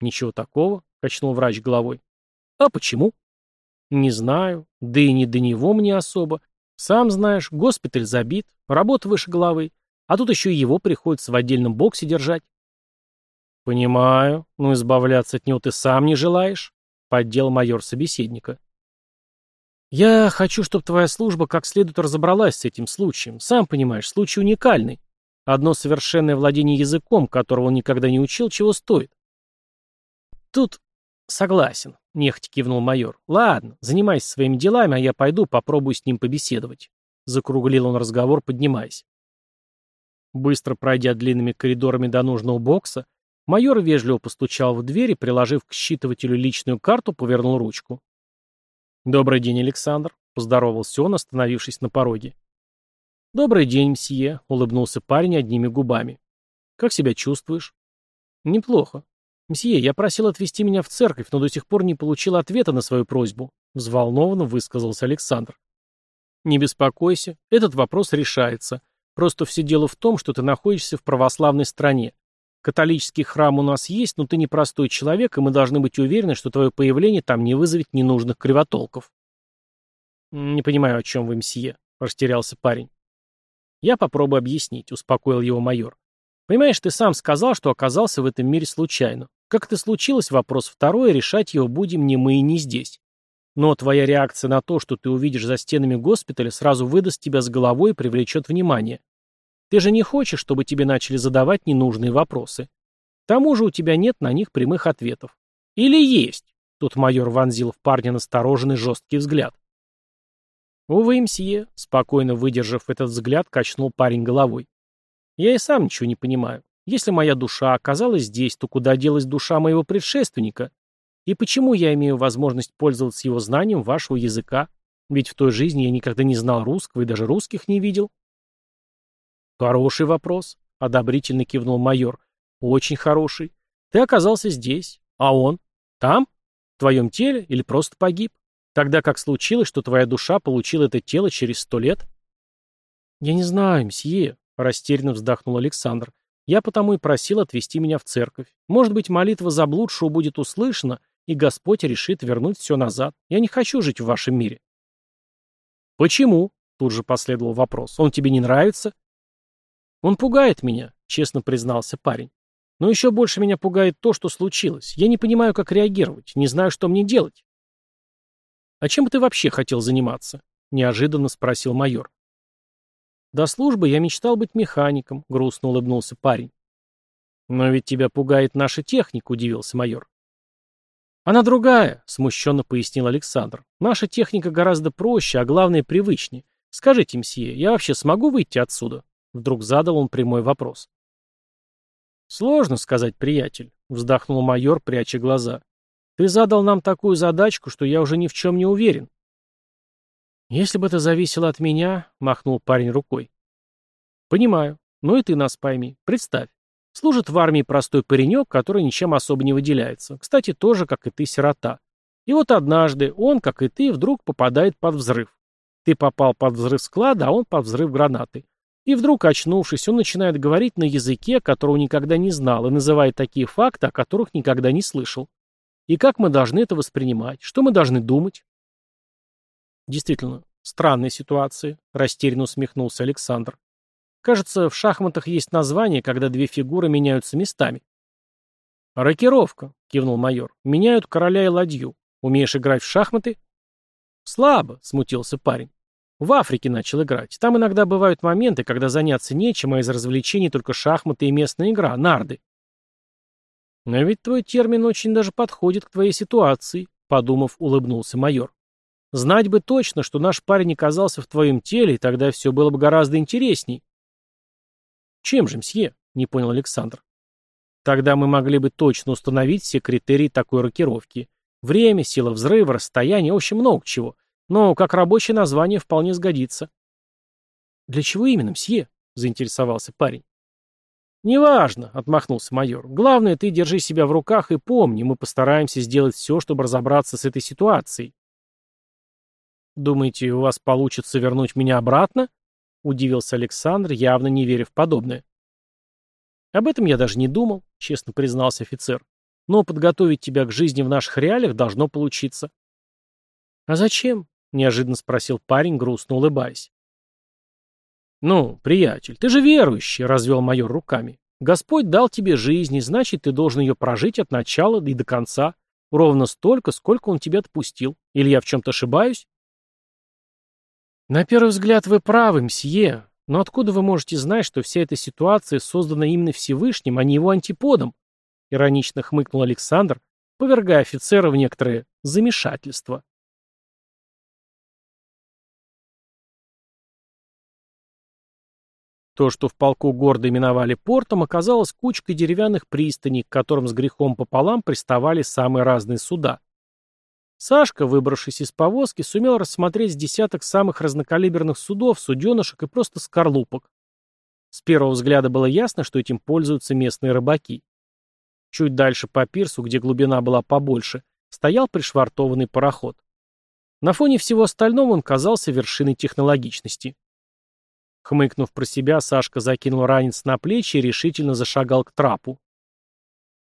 «Ничего такого», — качнул врач головой. «А почему?» «Не знаю. Да и не до него мне особо. Сам знаешь, госпиталь забит, работа выше головы. А тут еще и его приходится в отдельном боксе держать. Понимаю, но избавляться от него ты сам не желаешь, поддел майор собеседника. Я хочу, чтобы твоя служба как следует разобралась с этим случаем. Сам понимаешь, случай уникальный. Одно совершенное владение языком, которого он никогда не учил, чего стоит. Тут согласен, нехотя кивнул майор. Ладно, занимайся своими делами, а я пойду попробую с ним побеседовать. Закруглил он разговор, поднимаясь. Быстро пройдя длинными коридорами до нужного бокса, майор вежливо постучал в дверь и, приложив к считывателю личную карту, повернул ручку. «Добрый день, Александр», — поздоровался он, остановившись на пороге. «Добрый день, мсье», — улыбнулся парень одними губами. «Как себя чувствуешь?» «Неплохо. Мсье, я просил отвезти меня в церковь, но до сих пор не получил ответа на свою просьбу», — взволнованно высказался Александр. «Не беспокойся, этот вопрос решается. Просто все дело в том, что ты находишься в православной стране. Католический храм у нас есть, но ты не простой человек, и мы должны быть уверены, что твое появление там не вызовет ненужных кривотолков. «Не понимаю, о чем вы, мсье», — растерялся парень. «Я попробую объяснить», — успокоил его майор. «Понимаешь, ты сам сказал, что оказался в этом мире случайно. Как это случилось, вопрос второй, решать его будем не мы и не здесь. Но твоя реакция на то, что ты увидишь за стенами госпиталя, сразу выдаст тебя с головой и привлечет внимание. Ты же не хочешь, чтобы тебе начали задавать ненужные вопросы. К тому же у тебя нет на них прямых ответов. Или есть? Тут майор вонзил в парня настороженный жесткий взгляд. «Увы, мсье», — спокойно выдержав этот взгляд, качнул парень головой. «Я и сам ничего не понимаю. Если моя душа оказалась здесь, то куда делась душа моего предшественника? И почему я имею возможность пользоваться его знанием вашего языка? Ведь в той жизни я никогда не знал русского и даже русских не видел». «Хороший вопрос», — одобрительно кивнул майор. «Очень хороший. Ты оказался здесь. А он? Там? В твоем теле или просто погиб? Тогда как случилось, что твоя душа получила это тело через сто лет?» «Я не знаю, мсье», — растерянно вздохнул Александр. «Я потому и просил отвезти меня в церковь. Может быть, молитва заблудшего будет услышана, и Господь решит вернуть все назад. Я не хочу жить в вашем мире». «Почему?» — тут же последовал вопрос. «Он тебе не нравится?» «Он пугает меня», — честно признался парень. «Но еще больше меня пугает то, что случилось. Я не понимаю, как реагировать, не знаю, что мне делать». «А чем бы ты вообще хотел заниматься?» — неожиданно спросил майор. «До службы я мечтал быть механиком», — грустно улыбнулся парень. «Но ведь тебя пугает наша техника», — удивился майор. «Она другая», — смущенно пояснил Александр. «Наша техника гораздо проще, а главное, привычнее. Скажите, мсье, я вообще смогу выйти отсюда?» Вдруг задал он прямой вопрос. «Сложно сказать, приятель», — вздохнул майор, пряча глаза. «Ты задал нам такую задачку, что я уже ни в чем не уверен». «Если бы это зависело от меня», — махнул парень рукой. «Понимаю. Ну и ты нас пойми. Представь. Служит в армии простой паренек, который ничем особо не выделяется. Кстати, тоже, как и ты, сирота. И вот однажды он, как и ты, вдруг попадает под взрыв. Ты попал под взрыв склада, а он под взрыв гранаты. И вдруг, очнувшись, он начинает говорить на языке, которого никогда не знал, и называет такие факты, о которых никогда не слышал. И как мы должны это воспринимать? Что мы должны думать? Действительно, странная ситуация, растерянно усмехнулся Александр. Кажется, в шахматах есть название, когда две фигуры меняются местами. «Рокировка», — кивнул майор. «Меняют короля и ладью. Умеешь играть в шахматы?» «Слабо», — смутился парень. «В Африке начал играть. Там иногда бывают моменты, когда заняться нечем, а из развлечений только шахматы и местная игра, нарды». «Но ведь твой термин очень даже подходит к твоей ситуации», — подумав, улыбнулся майор. «Знать бы точно, что наш парень оказался в твоем теле, и тогда все было бы гораздо интересней». «Чем же, мсье?» — не понял Александр. «Тогда мы могли бы точно установить все критерии такой рокировки. Время, сила взрыва, расстояние, в много чего. Но как рабочее название вполне сгодится». «Для чего именно, мсье?» — заинтересовался парень. «Неважно», — отмахнулся майор. «Главное, ты держи себя в руках и помни, мы постараемся сделать все, чтобы разобраться с этой ситуацией». «Думаете, у вас получится вернуть меня обратно?» — удивился Александр, явно не веря в подобное. «Об этом я даже не думал», — честно признался офицер. «Но подготовить тебя к жизни в наших реалиях должно получиться». «А зачем?» — неожиданно спросил парень, грустно улыбаясь. «Ну, приятель, ты же верующий», — развел майор руками. «Господь дал тебе жизнь, и значит, ты должен ее прожить от начала и до конца, ровно столько, сколько он тебя отпустил. Или я в чем-то ошибаюсь?» «На первый взгляд вы правы, мсье, но откуда вы можете знать, что вся эта ситуация создана именно Всевышним, а не его антиподом?» Иронично хмыкнул Александр, повергая офицера в некоторое замешательство. То, что в полку гордо именовали портом, оказалось кучкой деревянных пристаней, к которым с грехом пополам приставали самые разные суда. Сашка, выбравшись из повозки, сумел рассмотреть десяток самых разнокалиберных судов, суденышек и просто скорлупок. С первого взгляда было ясно, что этим пользуются местные рыбаки. Чуть дальше по пирсу, где глубина была побольше, стоял пришвартованный пароход. На фоне всего остального он казался вершиной технологичности. Хмыкнув про себя, Сашка закинул ранец на плечи и решительно зашагал к трапу.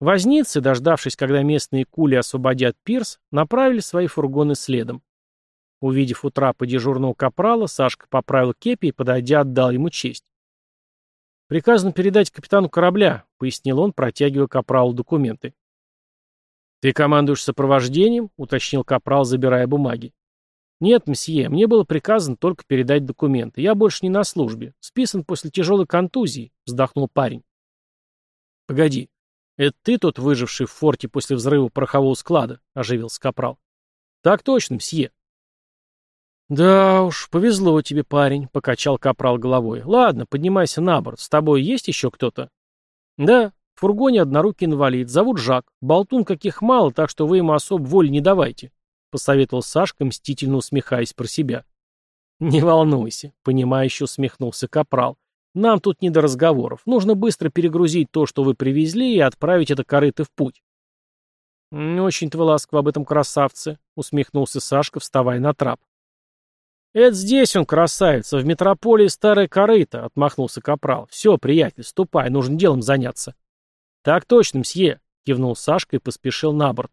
Возницы, дождавшись, когда местные кули освободят пирс, направили свои фургоны следом. Увидев у трапа дежурного капрала, Сашка поправил кепи и, подойдя, отдал ему честь. «Приказано передать капитану корабля», — пояснил он, протягивая капралу документы. «Ты командуешь сопровождением?» — уточнил капрал, забирая бумаги. «Нет, мсье, мне было приказано только передать документы. Я больше не на службе. Списан после тяжелой контузии», — вздохнул парень. «Погоди, «Это ты тот выживший в форте после взрыва порохового склада?» — оживился Капрал. «Так точно, мсье». «Да уж, повезло тебе, парень», — покачал Капрал головой. «Ладно, поднимайся на борт. С тобой есть еще кто-то?» «Да, в фургоне однорукий инвалид. Зовут Жак. Болтун каких мало, так что вы ему особо воли не давайте», — посоветовал Сашка, мстительно усмехаясь про себя. «Не волнуйся», — понимающе усмехнулся Капрал. Нам тут не до разговоров. Нужно быстро перегрузить то, что вы привезли, и отправить это корыто в путь. «Не очень-то вы ласково об этом красавце», — усмехнулся Сашка, вставая на трап. «Это здесь он, красавица, в метрополии старая корыто», — отмахнулся Капрал. «Все, приятель, ступай, нужно делом заняться». «Так точно, мсье», — кивнул Сашка и поспешил на борт.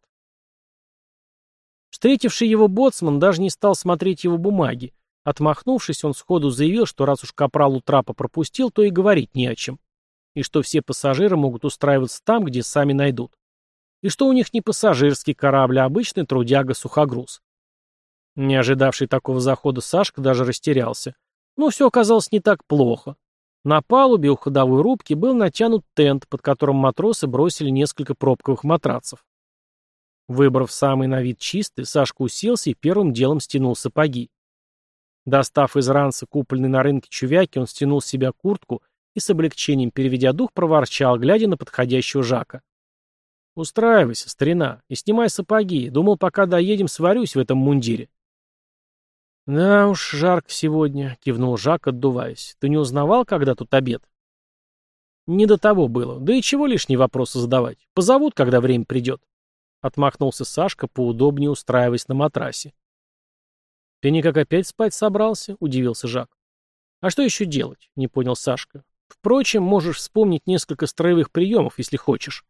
Встретивший его боцман даже не стал смотреть его бумаги, Отмахнувшись, он сходу заявил, что раз уж капрал у трапа пропустил, то и говорить не о чем. И что все пассажиры могут устраиваться там, где сами найдут. И что у них не пассажирский корабль, а обычный трудяга-сухогруз. Не ожидавший такого захода Сашка даже растерялся. Но все оказалось не так плохо. На палубе у ходовой рубки был натянут тент, под которым матросы бросили несколько пробковых матрацев. Выбрав самый на вид чистый, Сашка уселся и первым делом стянул сапоги. Достав из ранца купленный на рынке чувяки, он стянул с себя куртку и с облегчением, переведя дух, проворчал, глядя на подходящего Жака. «Устраивайся, старина, и снимай сапоги. Думал, пока доедем, сварюсь в этом мундире». «Да уж, жарко сегодня», — кивнул Жак, отдуваясь. «Ты не узнавал, когда тут обед?» «Не до того было. Да и чего лишние вопросы задавать? Позовут, когда время придет». Отмахнулся Сашка, поудобнее устраиваясь на матрасе. «Ты никак опять спать собрался?» — удивился Жак. «А что еще делать?» — не понял Сашка. «Впрочем, можешь вспомнить несколько строевых приемов, если хочешь».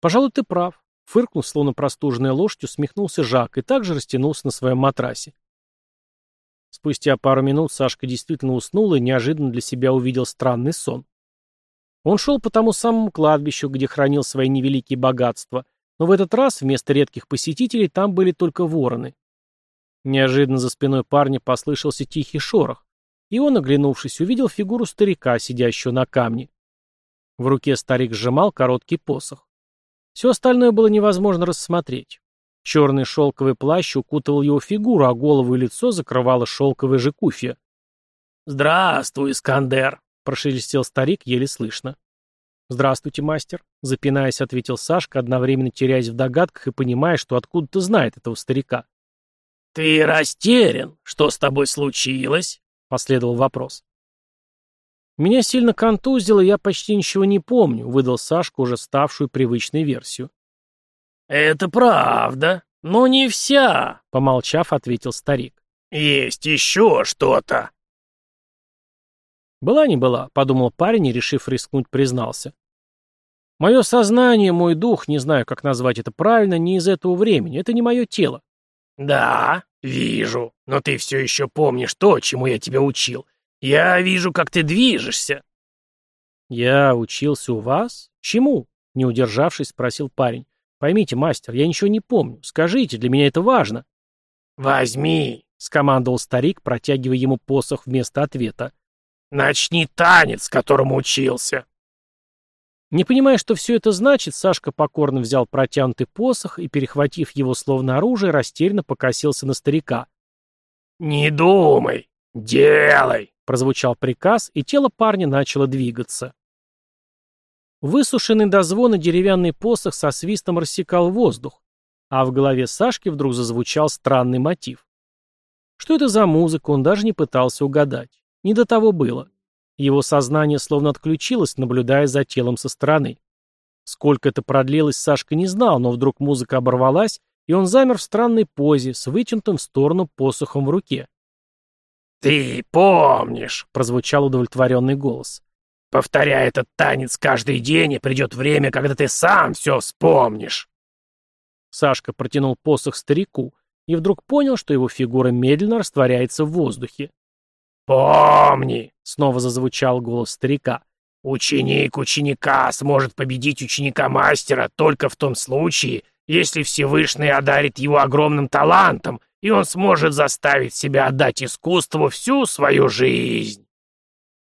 «Пожалуй, ты прав», — фыркнув, словно простуженная лошадь, усмехнулся Жак и также растянулся на своем матрасе. Спустя пару минут Сашка действительно уснул и неожиданно для себя увидел странный сон. Он шел по тому самому кладбищу, где хранил свои невеликие богатства, но в этот раз вместо редких посетителей там были только вороны. Неожиданно за спиной парня послышался тихий шорох, и он, оглянувшись, увидел фигуру старика, сидящего на камне. В руке старик сжимал короткий посох. Все остальное было невозможно рассмотреть. Черный шелковый плащ укутывал его фигуру, а голову и лицо закрывала шелковая же куфья. «Здравствуй, Искандер!» — прошелестел старик, еле слышно. «Здравствуйте, мастер», — запинаясь, ответил Сашка, одновременно теряясь в догадках и понимая, что откуда-то знает этого старика. «Ты растерян. Что с тобой случилось?» — последовал вопрос. «Меня сильно контузило, я почти ничего не помню», — выдал Сашка уже ставшую привычной версию. «Это правда, но не вся», — помолчав, ответил старик. «Есть еще что-то». «Была не была», — подумал парень и, решив рискнуть, признался. «Мое сознание, мой дух, не знаю, как назвать это правильно, не из этого времени, это не мое тело. «Да, вижу. Но ты все еще помнишь то, чему я тебя учил. Я вижу, как ты движешься». «Я учился у вас? Чему?» — не удержавшись, спросил парень. «Поймите, мастер, я ничего не помню. Скажите, для меня это важно». «Возьми», — скомандовал старик, протягивая ему посох вместо ответа. «Начни танец, которому учился». Не понимая, что все это значит, Сашка покорно взял протянутый посох и, перехватив его словно оружие, растерянно покосился на старика. «Не думай, делай!» — прозвучал приказ, и тело парня начало двигаться. Высушенный до звона деревянный посох со свистом рассекал воздух, а в голове Сашки вдруг зазвучал странный мотив. Что это за музыка, он даже не пытался угадать. Не до того было. Его сознание словно отключилось, наблюдая за телом со стороны. Сколько это продлилось, Сашка не знал, но вдруг музыка оборвалась, и он замер в странной позе, с вытянутым в сторону посохом в руке. «Ты помнишь», — прозвучал удовлетворенный голос. «Повторяй этот танец каждый день, и придет время, когда ты сам все вспомнишь». Сашка протянул посох старику и вдруг понял, что его фигура медленно растворяется в воздухе. «Помни!» — снова зазвучал голос старика. «Ученик ученика сможет победить ученика-мастера только в том случае, если Всевышний одарит его огромным талантом, и он сможет заставить себя отдать искусству всю свою жизнь».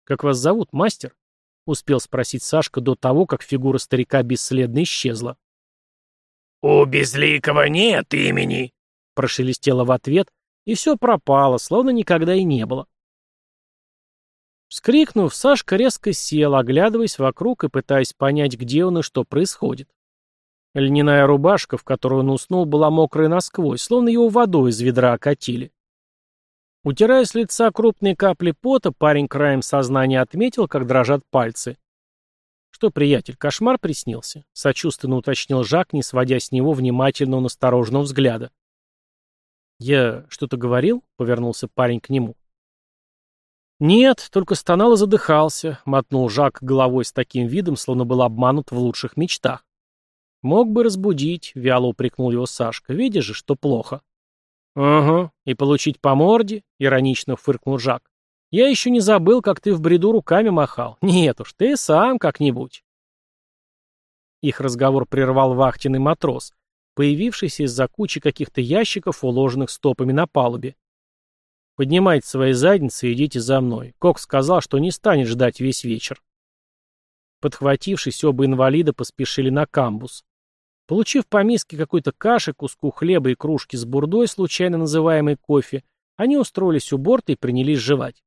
«Как вас зовут, мастер?» — успел спросить Сашка до того, как фигура старика бесследно исчезла. «У Безликого нет имени», — прошелестело в ответ, и все пропало, словно никогда и не было. Вскрикнув, Сашка резко сел, оглядываясь вокруг и пытаясь понять, где он и что происходит. Льняная рубашка, в которой он уснул, была мокрая насквозь, словно его водой из ведра окатили. Утирая с лица крупные капли пота, парень краем сознания отметил, как дрожат пальцы. «Что, приятель, кошмар приснился?» — сочувственно уточнил Жак, не сводя с него внимательного настороженного взгляда. «Я что-то говорил?» — повернулся парень к нему. «Нет, только стонал и задыхался», — мотнул Жак головой с таким видом, словно был обманут в лучших мечтах. «Мог бы разбудить», — вяло упрекнул его Сашка. «Видишь же, что плохо». «Угу, и получить по морде?» — иронично фыркнул Жак. «Я еще не забыл, как ты в бреду руками махал. Нет уж, ты сам как-нибудь». Их разговор прервал вахтенный матрос, появившийся из-за кучи каких-то ящиков, уложенных стопами на палубе. Поднимайте свои задницы и идите за мной. Кок сказал, что не станет ждать весь вечер. Подхватившись, оба инвалида поспешили на камбус. Получив по миске какой-то каши, куску хлеба и кружки с бурдой, случайно называемой кофе, они устроились у борта и принялись жевать.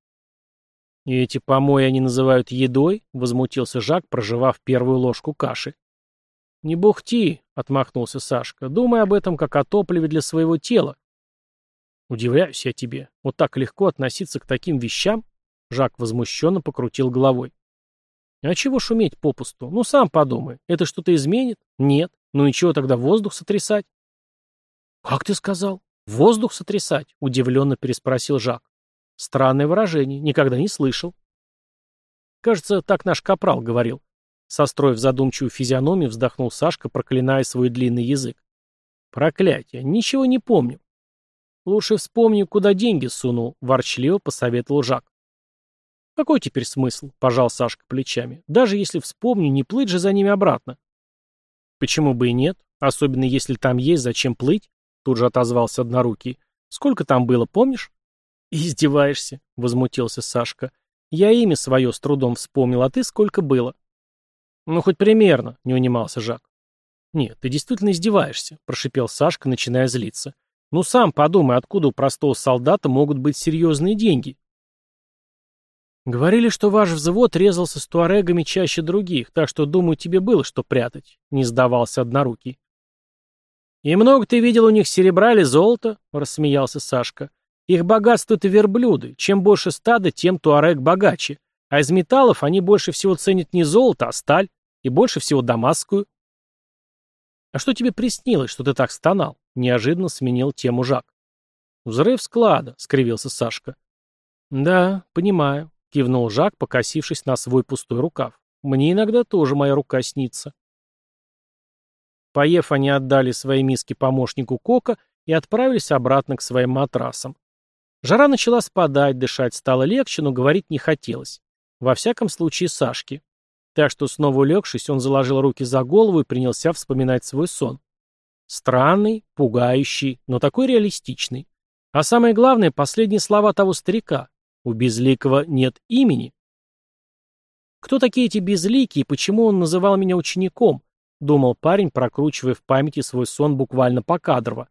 «И эти помои они называют едой?» — возмутился Жак, проживав первую ложку каши. «Не бухти», — отмахнулся Сашка, — «думай об этом как о топливе для своего тела. «Удивляюсь я тебе. Вот так легко относиться к таким вещам?» Жак возмущенно покрутил головой. «А чего шуметь попусту? Ну, сам подумай. Это что-то изменит? Нет. Ну и чего тогда воздух сотрясать?» «Как ты сказал? Воздух сотрясать?» — удивленно переспросил Жак. «Странное выражение. Никогда не слышал». «Кажется, так наш капрал говорил». Состроив задумчивую физиономию, вздохнул Сашка, проклиная свой длинный язык. «Проклятие. Ничего не помню. «Лучше вспомни, куда деньги сунул», — ворчливо посоветовал Жак. Какой теперь смысл? Пожал Сашка плечами. Даже если вспомню, не плыть же за ними обратно. Почему бы и нет? Особенно если там есть, зачем плыть? Тут же отозвался однорукий. Сколько там было, помнишь? Издеваешься, возмутился Сашка. Я имя свое с трудом вспомнил, а ты сколько было? Ну, хоть примерно, не унимался Жак. Нет, ты действительно издеваешься, прошипел Сашка, начиная злиться. Ну сам подумай, откуда у простого солдата могут быть серьезные деньги? Говорили, что ваш взвод резался с туарегами чаще других, так что, думаю, тебе было что прятать, не сдавался однорукий. «И много ты видел у них серебра или золота?» — рассмеялся Сашка. «Их богатство — это верблюды. Чем больше стада, тем туарег богаче. А из металлов они больше всего ценят не золото, а сталь. И больше всего дамасскую». «А что тебе приснилось, что ты так стонал?» — неожиданно сменил тему Жак. «Взрыв склада», — скривился Сашка. «Да, понимаю», — кивнул Жак, покосившись на свой пустой рукав. «Мне иногда тоже моя рука снится». Поев, они отдали свои миски помощнику Кока и отправились обратно к своим матрасам. Жара начала спадать, дышать стало легче, но говорить не хотелось. Во всяком случае, Сашке. Так что, снова улегшись, он заложил руки за голову и принялся вспоминать свой сон. Странный, пугающий, но такой реалистичный. А самое главное, последние слова того старика. У Безликого нет имени. Кто такие эти безликие и почему он называл меня учеником? — думал парень, прокручивая в памяти свой сон буквально покадрово.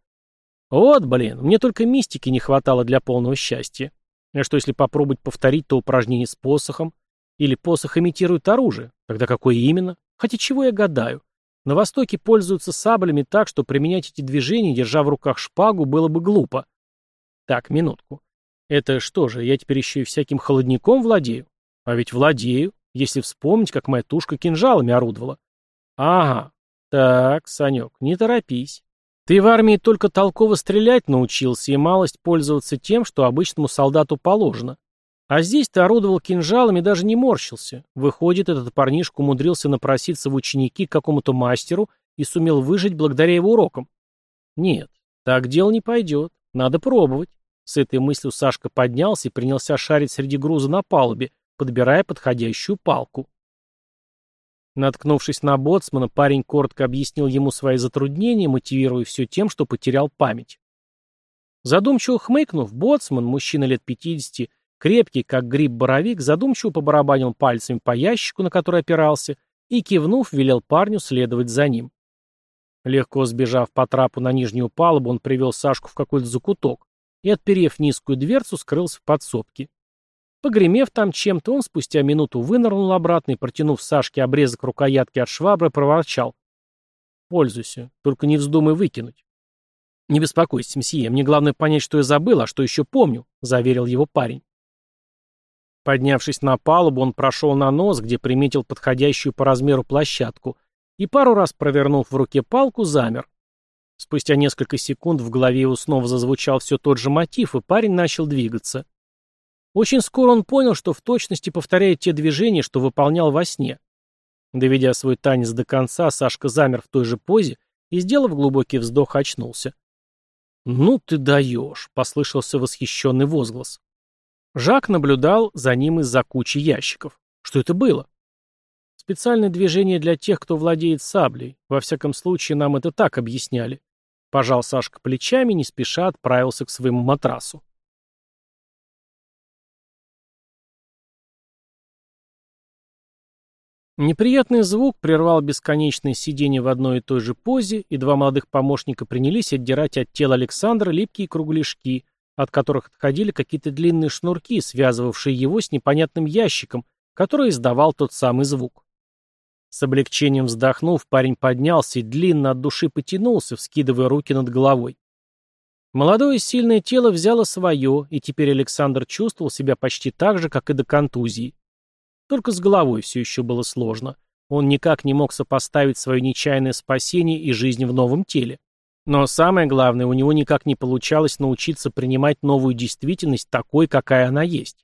«Вот, блин, мне только мистики не хватало для полного счастья. А что, если попробовать повторить то упражнение с посохом? Или посох имитирует оружие? Тогда какое именно? Хотя чего я гадаю? На Востоке пользуются саблями так, что применять эти движения, держа в руках шпагу, было бы глупо. Так, минутку. Это что же, я теперь еще и всяким холодником владею? А ведь владею, если вспомнить, как моя тушка кинжалами орудовала. Ага. Так, Санек, не торопись. Ты в армии только толково стрелять научился и малость пользоваться тем, что обычному солдату положено. А здесь ты орудовал кинжалами даже не морщился. Выходит, этот парнишка умудрился напроситься в ученики к какому-то мастеру и сумел выжить благодаря его урокам. Нет, так дело не пойдет. Надо пробовать. С этой мыслью Сашка поднялся и принялся шарить среди груза на палубе, подбирая подходящую палку. Наткнувшись на боцмана, парень коротко объяснил ему свои затруднения, мотивируя все тем, что потерял память. Задумчиво хмыкнув, боцман, мужчина лет 50, крепкий, как гриб-боровик, задумчиво побарабанил пальцами по ящику, на который опирался, и, кивнув, велел парню следовать за ним. Легко сбежав по трапу на нижнюю палубу, он привел Сашку в какой-то закуток и, отперев низкую дверцу, скрылся в подсобке. Погремев там чем-то, он спустя минуту вынырнул обратно и, протянув Сашке обрезок рукоятки от швабры, проворчал. «Пользуйся, только не вздумай выкинуть». «Не беспокойся, мсье, мне главное понять, что я забыл, а что еще помню», — заверил его парень. Поднявшись на палубу, он прошел на нос, где приметил подходящую по размеру площадку, и пару раз, провернув в руке палку, замер. Спустя несколько секунд в голове его снова зазвучал все тот же мотив, и парень начал двигаться. Очень скоро он понял, что в точности повторяет те движения, что выполнял во сне. Доведя свой танец до конца, Сашка замер в той же позе и, сделав глубокий вздох, очнулся. «Ну ты даешь!» — послышался восхищенный возглас. Жак наблюдал за ним из-за кучи ящиков. Что это было? Специальное движение для тех, кто владеет саблей. Во всяком случае, нам это так объясняли. Пожал Сашка плечами, не спеша отправился к своему матрасу. Неприятный звук прервал бесконечное сидение в одной и той же позе, и два молодых помощника принялись отдирать от тела Александра липкие кругляшки, от которых отходили какие-то длинные шнурки, связывавшие его с непонятным ящиком, который издавал тот самый звук. С облегчением вздохнув, парень поднялся и длинно от души потянулся, вскидывая руки над головой. Молодое сильное тело взяло свое, и теперь Александр чувствовал себя почти так же, как и до контузии. Только с головой все еще было сложно. Он никак не мог сопоставить свое нечаянное спасение и жизнь в новом теле. Но самое главное, у него никак не получалось научиться принимать новую действительность такой, какая она есть.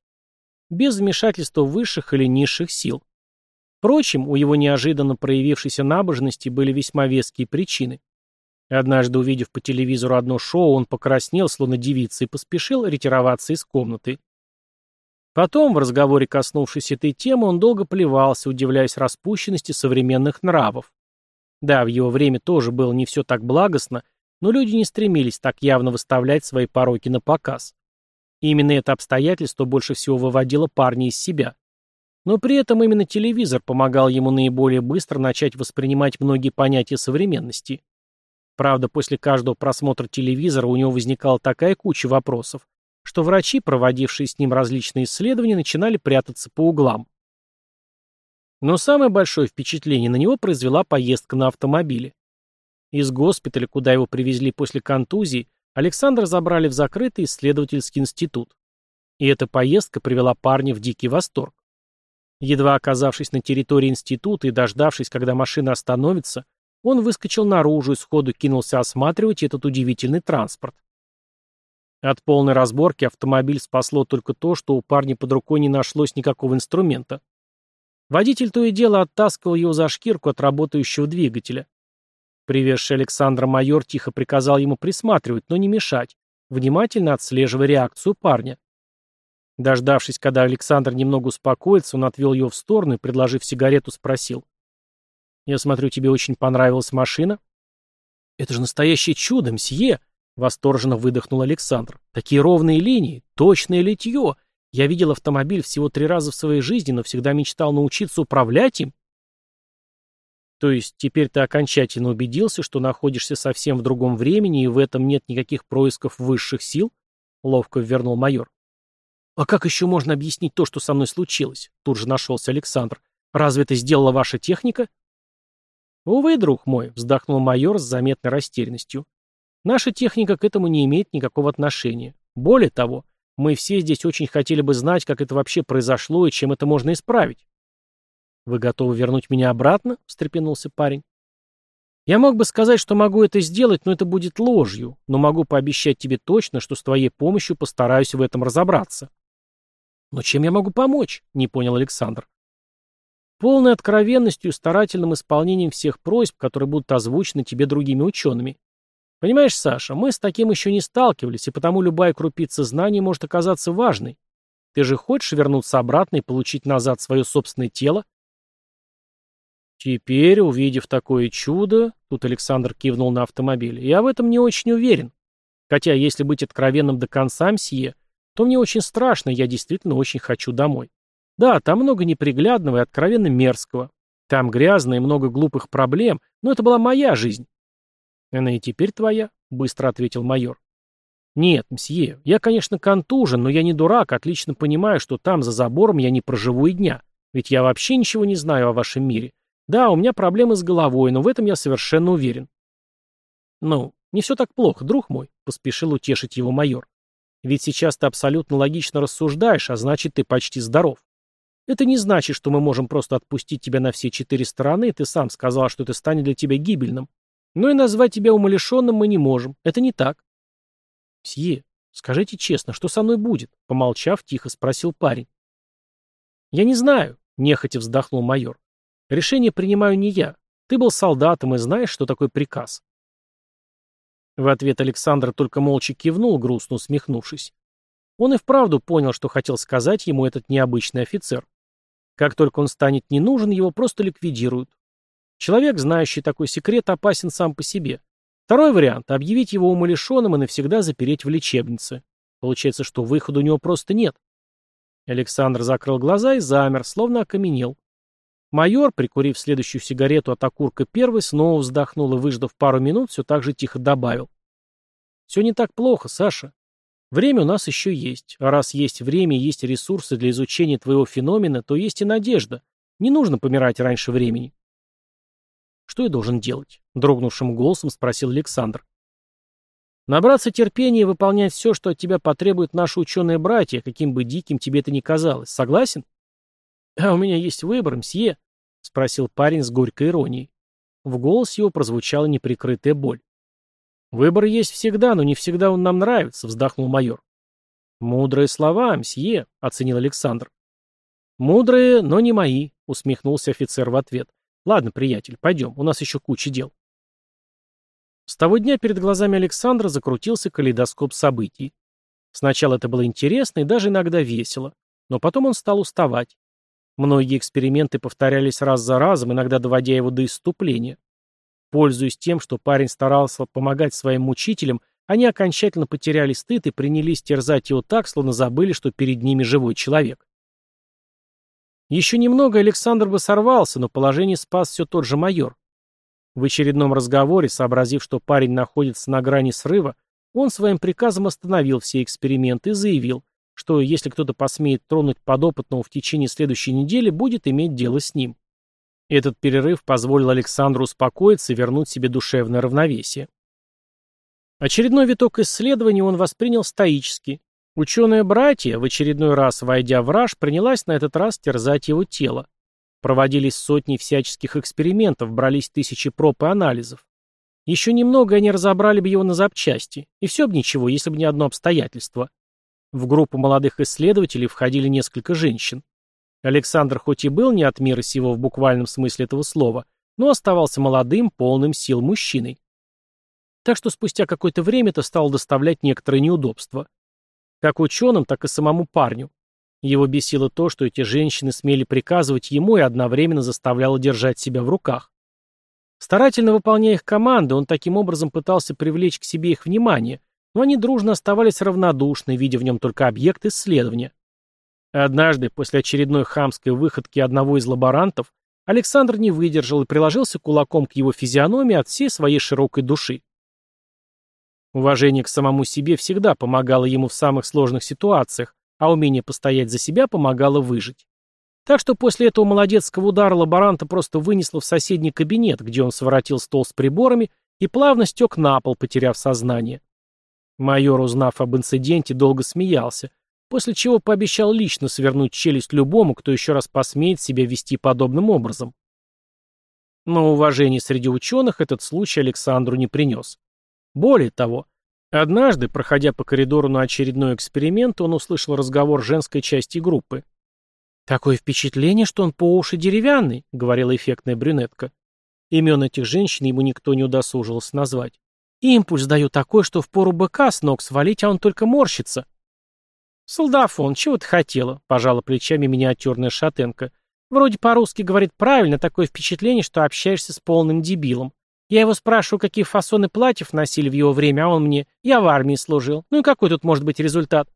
Без вмешательства высших или низших сил. Впрочем, у его неожиданно проявившейся набожности были весьма веские причины. Однажды, увидев по телевизору одно шоу, он покраснел, словно девица, и поспешил ретироваться из комнаты. Потом, в разговоре коснувшись этой темы, он долго плевался, удивляясь распущенности современных нравов. Да, в его время тоже было не все так благостно, но люди не стремились так явно выставлять свои пороки на показ. И именно это обстоятельство больше всего выводило парня из себя. Но при этом именно телевизор помогал ему наиболее быстро начать воспринимать многие понятия современности. Правда, после каждого просмотра телевизора у него возникала такая куча вопросов, что врачи, проводившие с ним различные исследования, начинали прятаться по углам. Но самое большое впечатление на него произвела поездка на автомобиле. Из госпиталя, куда его привезли после контузии, Александра забрали в закрытый исследовательский институт. И эта поездка привела парня в дикий восторг. Едва оказавшись на территории института и дождавшись, когда машина остановится, он выскочил наружу и сходу кинулся осматривать этот удивительный транспорт. От полной разборки автомобиль спасло только то, что у парня под рукой не нашлось никакого инструмента. Водитель то и дело оттаскивал его за шкирку от работающего двигателя. Привезший Александра майор тихо приказал ему присматривать, но не мешать, внимательно отслеживая реакцию парня. Дождавшись, когда Александр немного успокоится, он отвел его в сторону и, предложив сигарету, спросил. «Я смотрю, тебе очень понравилась машина?» «Это же настоящее чудо, мсье!» — восторженно выдохнул Александр. «Такие ровные линии, точное литье. Я видел автомобиль всего три раза в своей жизни, но всегда мечтал научиться управлять им». «То есть теперь ты окончательно убедился, что находишься совсем в другом времени, и в этом нет никаких происков высших сил?» — ловко вернул майор. «А как еще можно объяснить то, что со мной случилось?» Тут же нашелся Александр. «Разве это сделала ваша техника?» «Увы, друг мой», — вздохнул майор с заметной растерянностью. Наша техника к этому не имеет никакого отношения. Более того, мы все здесь очень хотели бы знать, как это вообще произошло и чем это можно исправить. «Вы готовы вернуть меня обратно?» — встрепенулся парень. «Я мог бы сказать, что могу это сделать, но это будет ложью, но могу пообещать тебе точно, что с твоей помощью постараюсь в этом разобраться». «Но чем я могу помочь?» — не понял Александр. «Полной откровенностью и старательным исполнением всех просьб, которые будут озвучены тебе другими учеными. Понимаешь, Саша, мы с таким еще не сталкивались, и потому любая крупица знаний может оказаться важной. Ты же хочешь вернуться обратно и получить назад свое собственное тело? Теперь, увидев такое чудо, тут Александр кивнул на автомобиль, я в этом не очень уверен. Хотя, если быть откровенным до конца, мсье, то мне очень страшно, я действительно очень хочу домой. Да, там много неприглядного и откровенно мерзкого. Там грязно и много глупых проблем, но это была моя жизнь. «Она и теперь твоя?» — быстро ответил майор. «Нет, мсье, я, конечно, контужен, но я не дурак, отлично понимаю, что там, за забором, я не проживу и дня. Ведь я вообще ничего не знаю о вашем мире. Да, у меня проблемы с головой, но в этом я совершенно уверен». «Ну, не все так плохо, друг мой», — поспешил утешить его майор. «Ведь сейчас ты абсолютно логично рассуждаешь, а значит, ты почти здоров. Это не значит, что мы можем просто отпустить тебя на все четыре стороны, ты сам сказал, что это станет для тебя гибельным. Но и назвать тебя умалишенным мы не можем. Это не так. Сье, скажите честно, что со мной будет? Помолчав, тихо спросил парень. Я не знаю, нехотя вздохнул майор. Решение принимаю не я. Ты был солдатом и знаешь, что такое приказ. В ответ Александр только молча кивнул, грустно усмехнувшись. Он и вправду понял, что хотел сказать ему этот необычный офицер. Как только он станет не нужен, его просто ликвидируют. Человек, знающий такой секрет, опасен сам по себе. Второй вариант – объявить его умалишенным и навсегда запереть в лечебнице. Получается, что выхода у него просто нет. Александр закрыл глаза и замер, словно окаменел. Майор, прикурив следующую сигарету от окурка первой, снова вздохнул и, выждав пару минут, все так же тихо добавил. «Все не так плохо, Саша. Время у нас еще есть. А раз есть время и есть ресурсы для изучения твоего феномена, то есть и надежда. Не нужно помирать раньше времени». Что я должен делать? Дрогнувшим голосом спросил Александр. Набраться терпения и выполнять все, что от тебя потребуют наши ученые-братья, каким бы диким тебе это ни казалось. Согласен? А у меня есть выбор, мсье, спросил парень с горькой иронией. В голос его прозвучала неприкрытая боль. «Выбор есть всегда, но не всегда он нам нравится», — вздохнул майор. «Мудрые слова, мсье», — оценил Александр. «Мудрые, но не мои», — усмехнулся офицер в ответ. Ладно, приятель, пойдем, у нас еще куча дел. С того дня перед глазами Александра закрутился калейдоскоп событий. Сначала это было интересно и даже иногда весело. Но потом он стал уставать. Многие эксперименты повторялись раз за разом, иногда доводя его до исступления. Пользуясь тем, что парень старался помогать своим мучителям, они окончательно потеряли стыд и принялись терзать его так, словно забыли, что перед ними живой человек. Еще немного Александр бы сорвался, но положение спас все тот же майор. В очередном разговоре, сообразив, что парень находится на грани срыва, он своим приказом остановил все эксперименты и заявил, что если кто-то посмеет тронуть подопытного в течение следующей недели, будет иметь дело с ним. Этот перерыв позволил Александру успокоиться и вернуть себе душевное равновесие. Очередной виток исследований он воспринял стоически. Ученые-братья, в очередной раз войдя в раж, принялась на этот раз терзать его тело. Проводились сотни всяческих экспериментов, брались тысячи проб и анализов. Еще немного они разобрали бы его на запчасти, и все бы ничего, если бы не одно обстоятельство. В группу молодых исследователей входили несколько женщин. Александр хоть и был не от мира сего в буквальном смысле этого слова, но оставался молодым, полным сил мужчиной. Так что спустя какое-то время это стало доставлять некоторые неудобства. Как ученым, так и самому парню. Его бесило то, что эти женщины смели приказывать ему и одновременно заставляло держать себя в руках. Старательно выполняя их команды, он таким образом пытался привлечь к себе их внимание, но они дружно оставались равнодушны, видя в нем только объект исследования. Однажды, после очередной хамской выходки одного из лаборантов, Александр не выдержал и приложился кулаком к его физиономии от всей своей широкой души. Уважение к самому себе всегда помогало ему в самых сложных ситуациях, а умение постоять за себя помогало выжить. Так что после этого молодецкого удара лаборанта просто вынесло в соседний кабинет, где он своротил стол с приборами и плавно стек на пол, потеряв сознание. Майор, узнав об инциденте, долго смеялся, после чего пообещал лично свернуть челюсть любому, кто еще раз посмеет себя вести подобным образом. Но уважение среди ученых этот случай Александру не принес. Более того, Однажды, проходя по коридору на очередной эксперимент, он услышал разговор женской части группы. «Такое впечатление, что он по уши деревянный», — говорила эффектная брюнетка. Имен этих женщин ему никто не удосужился назвать. «Импульс даю такой, что впору быка с ног свалить, а он только морщится». «Солдафон, чего ты хотела?» — пожала плечами миниатюрная шатенка. «Вроде по-русски говорит правильно, такое впечатление, что общаешься с полным дебилом. Я его спрашиваю, какие фасоны платьев носили в его время, а он мне «я в армии служил». Ну и какой тут может быть результат?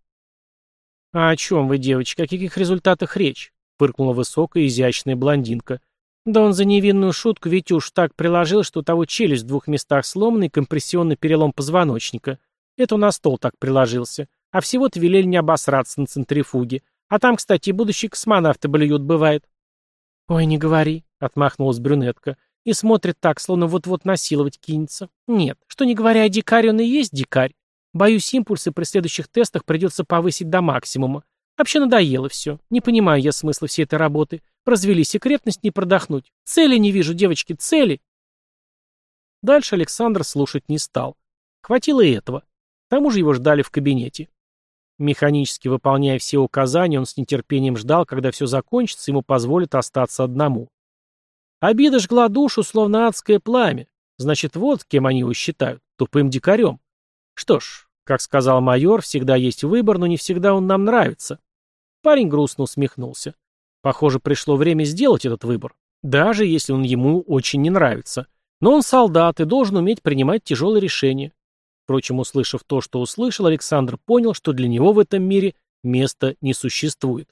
«А о чем вы, девочки, о каких результатах речь?» — фыркнула высокая изящная блондинка. «Да он за невинную шутку ведь уж так приложил, что у того челюсть в двух местах сломанный, компрессионный перелом позвоночника. Это на стол так приложился. А всего-то велели не обосраться на центрифуге. А там, кстати, и будущие космонавты блюют, бывает». «Ой, не говори», — отмахнулась брюнетка. И смотрит так, словно вот-вот насиловать кинется. Нет, что не говоря о дикаре, он и есть дикарь. Боюсь, импульсы при следующих тестах придется повысить до максимума. Вообще надоело все. Не понимаю я смысла всей этой работы. Развели секретность не продохнуть. Цели не вижу, девочки, цели. Дальше Александр слушать не стал. Хватило и этого. К тому же его ждали в кабинете. Механически выполняя все указания, он с нетерпением ждал, когда все закончится, ему позволят остаться одному. Обида жгла душу, словно адское пламя. Значит, вот кем они его считают, тупым дикарем. Что ж, как сказал майор, всегда есть выбор, но не всегда он нам нравится. Парень грустно усмехнулся. Похоже, пришло время сделать этот выбор, даже если он ему очень не нравится. Но он солдат и должен уметь принимать тяжелые решения. Впрочем, услышав то, что услышал, Александр понял, что для него в этом мире места не существует.